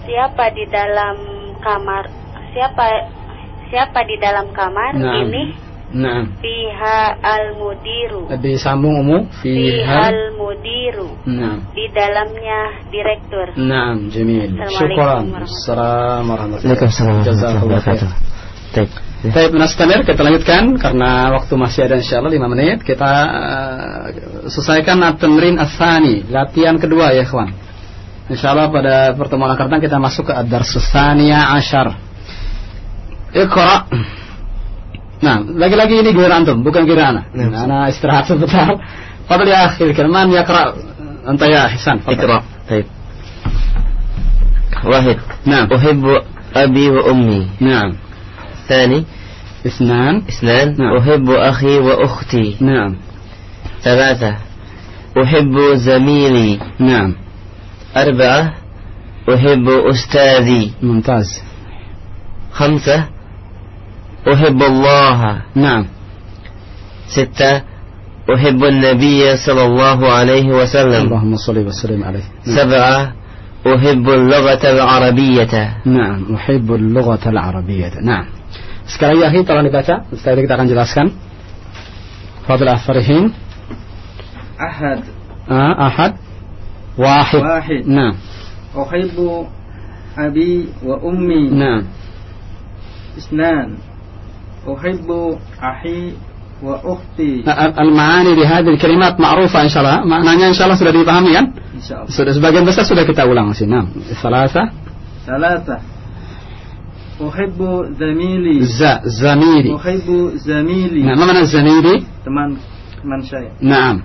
Siapa di dalam kamar Siapa Siapa di dalam kamar Naam. ini Naam. Fiha al-mudiru Disambung Ummu fiha. Fihal mudiru Naam. Di dalamnya direktur Naam, jamil. Syukran. Assalamualaikum warahmatullahi Waalaikumsalam warahmatullahi Jazakallah khair. Ya. Baik, Menaskanir, kita lanjutkan karena waktu masih ada insya Allah 5 menit. Kita uh, selesaikan at-tamrin asani, latihan kedua ya, kawan. Insya Allah pada pertemuan akan datang kita masuk ke ad-dars asyar. Iqra. Nah, lagi-lagi ini giliran antum, bukan giliran anak. Iya. Nah, ana istirahat sebentar. Fadli ya akhir ya yaqra. Anta ya Hasan. Iqra. Baik. Wahid. Nah. Uhibbu abi wa ummi. Nah. ثاني اثنان. اثنان. نعم. أحب أخي وأختي. نعم. ثلاثة. أحب زميلي. نعم. أربعة. أحب أستاذي. ممتاز. خمسة. أحب الله. نعم. ستة. أحب النبي صلى الله عليه وسلم. اللهم صل وسلم عليه. نعم. سبعة. أحب اللغة العربية. نعم. أحب اللغة العربية. نعم. Sekarang Yahi tolong dibaca, setelah itu kita akan jelaskan. Fadl Afarihin. Ahad. Ah, ahad. Wahid. Wahid. Nah. Uhibu abi wa ummi. Nah. Isnan. Uhibu ahi wa ukhti. Nah, al-ma'ani di hadir kalimat insya insyaallah. Maknanya insyaallah sudah dipahami kan? Insyaallah. Sudah sebagian besar sudah kita ulang sih. Nah. Salasa. Salasa. أحب زميلي. Za Zamiri أحب زميلي. Nah mana Zamiri teman teman saya Naam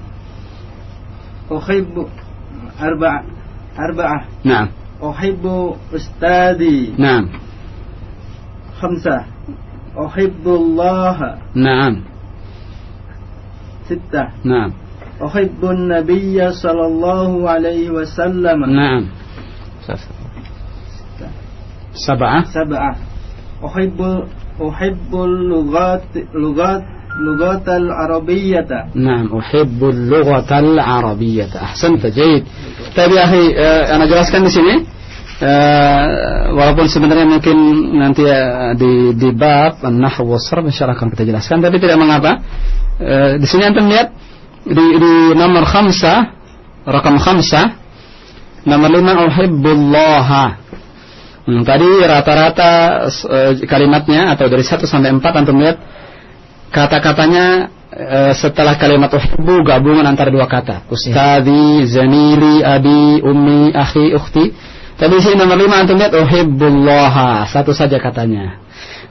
أحب أربعة أربعة. Naam أحب أستاذي. Naam خمسة. أحب الله. نعم. ستة. نعم. أحب النبي صلى الله عليه وسلم. نعم. سبعة سبعة أحب أحب اللغات لغات لغات العربية نعم أحب اللغة العربية أحسنت جيد طيب يا أخي eh, أنا jelaskan di sini Eh, walaupun sebenarnya mungkin nanti eh, di di bab an-nahwu wasrf insyaallah akan kita jelaskan tapi tidak mengapa Eh, di sini antum lihat di di nomor khamsah rakam khamsah nomor lima uhibbullaha Hmm, tadi rata-rata eh, kalimatnya atau dari 1 sampai 4 antum lihat kata-katanya eh, setelah kalimat uhibbu gabungan antara dua kata. Ustadi, zamili, abi, ummi, akhi, ukhti. Tapi di sini nomor 5 antum lihat uhibbullaha, satu saja katanya.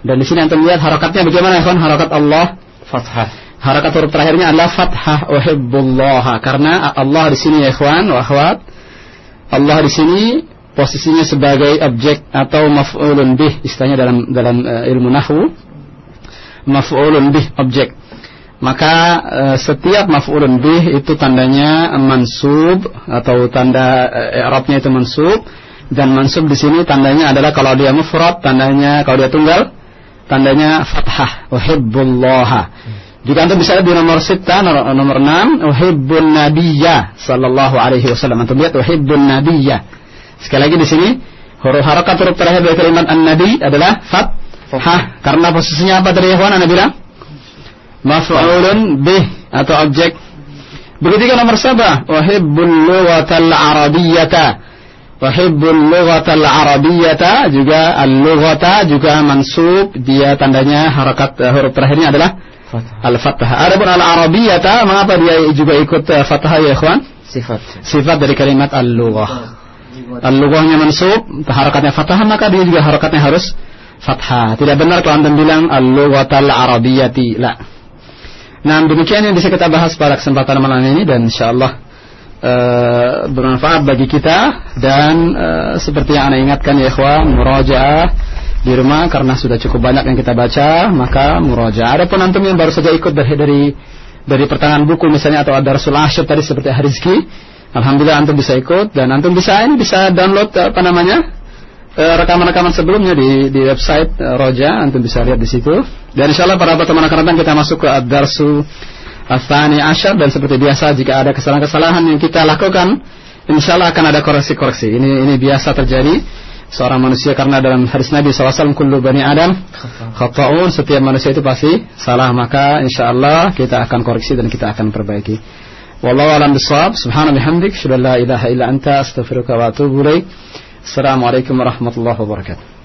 Dan di sini antum lihat harakatnya bagaimana ya kawan? Harakat Allah fathah. Harakat huruf terakhirnya adalah fathah uhibbullaha karena Allah di sini ya ikhwan wa akhwat. Allah di sini posisinya sebagai objek atau maf'ulun bih istilahnya dalam dalam uh, ilmu nahwu maf'ulun bih objek maka uh, setiap maf'ulun bih itu tandanya mansub atau tanda uh, i'rabnya itu mansub dan mansub di sini tandanya adalah kalau dia mufrad tandanya kalau dia tunggal tandanya fathah uhibbullaha juga antum bisa di nomor sita, nomor, nomor 6, uhibbun nabiyya sallallahu alaihi wasallam. Antum lihat uhibbun nabiyya. Sekali lagi di sini huruf harakat huruf terakhir dari kalimat an-nabi adalah fathah karena posisinya apa tadi ikhwan Anda bilang? Maf'ulun bih atau objek. Begitu juga nomor sabah, uhibbul lughatal arabiyyata. Uhibbul lughatal arabiyyata juga al-lughata juga mansub dia tandanya harakat uh, huruf terakhirnya adalah al-fathah. Adapun al-arabiyyata mengapa dia juga ikut uh, fathah ya ikhwan? Sifat. Sifat dari kalimat al-lughah. Al-lughahnya mansub, harakatnya fathah maka dia juga harakatnya harus fathah. Tidak benar kalau anda bilang al-lughatal arabiyyati. La. Nah, demikian yang bisa kita bahas pada kesempatan malam ini dan insyaallah uh, bermanfaat bagi kita dan uh, seperti yang anda ingatkan ya ikhwan, murajaah di rumah karena sudah cukup banyak yang kita baca, maka murajaah. Adapun antum yang baru saja ikut dari dari dari pertengahan buku misalnya atau ada Rasul Asyid tadi seperti Harizki, Alhamdulillah antum bisa ikut dan antum bisa ini bisa download apa namanya eh, rekaman-rekaman sebelumnya di di website eh, Roja antum bisa lihat di situ. Dan insyaallah para teman akan kita masuk ke ad-darsu Asyar dan seperti biasa jika ada kesalahan-kesalahan yang kita lakukan insyaallah akan ada koreksi-koreksi. Ini ini biasa terjadi. Seorang manusia karena dalam hadis Nabi SAW kullu bani Adam khata'un. Setiap manusia itu pasti salah maka insyaallah kita akan koreksi dan kita akan perbaiki والله أعلم بالصواب. سبحان بحمدك أشهد أن لا إله إلا أنت أستغفرك وأتوب إليك. السلام عليكم ورحمة الله وبركاته.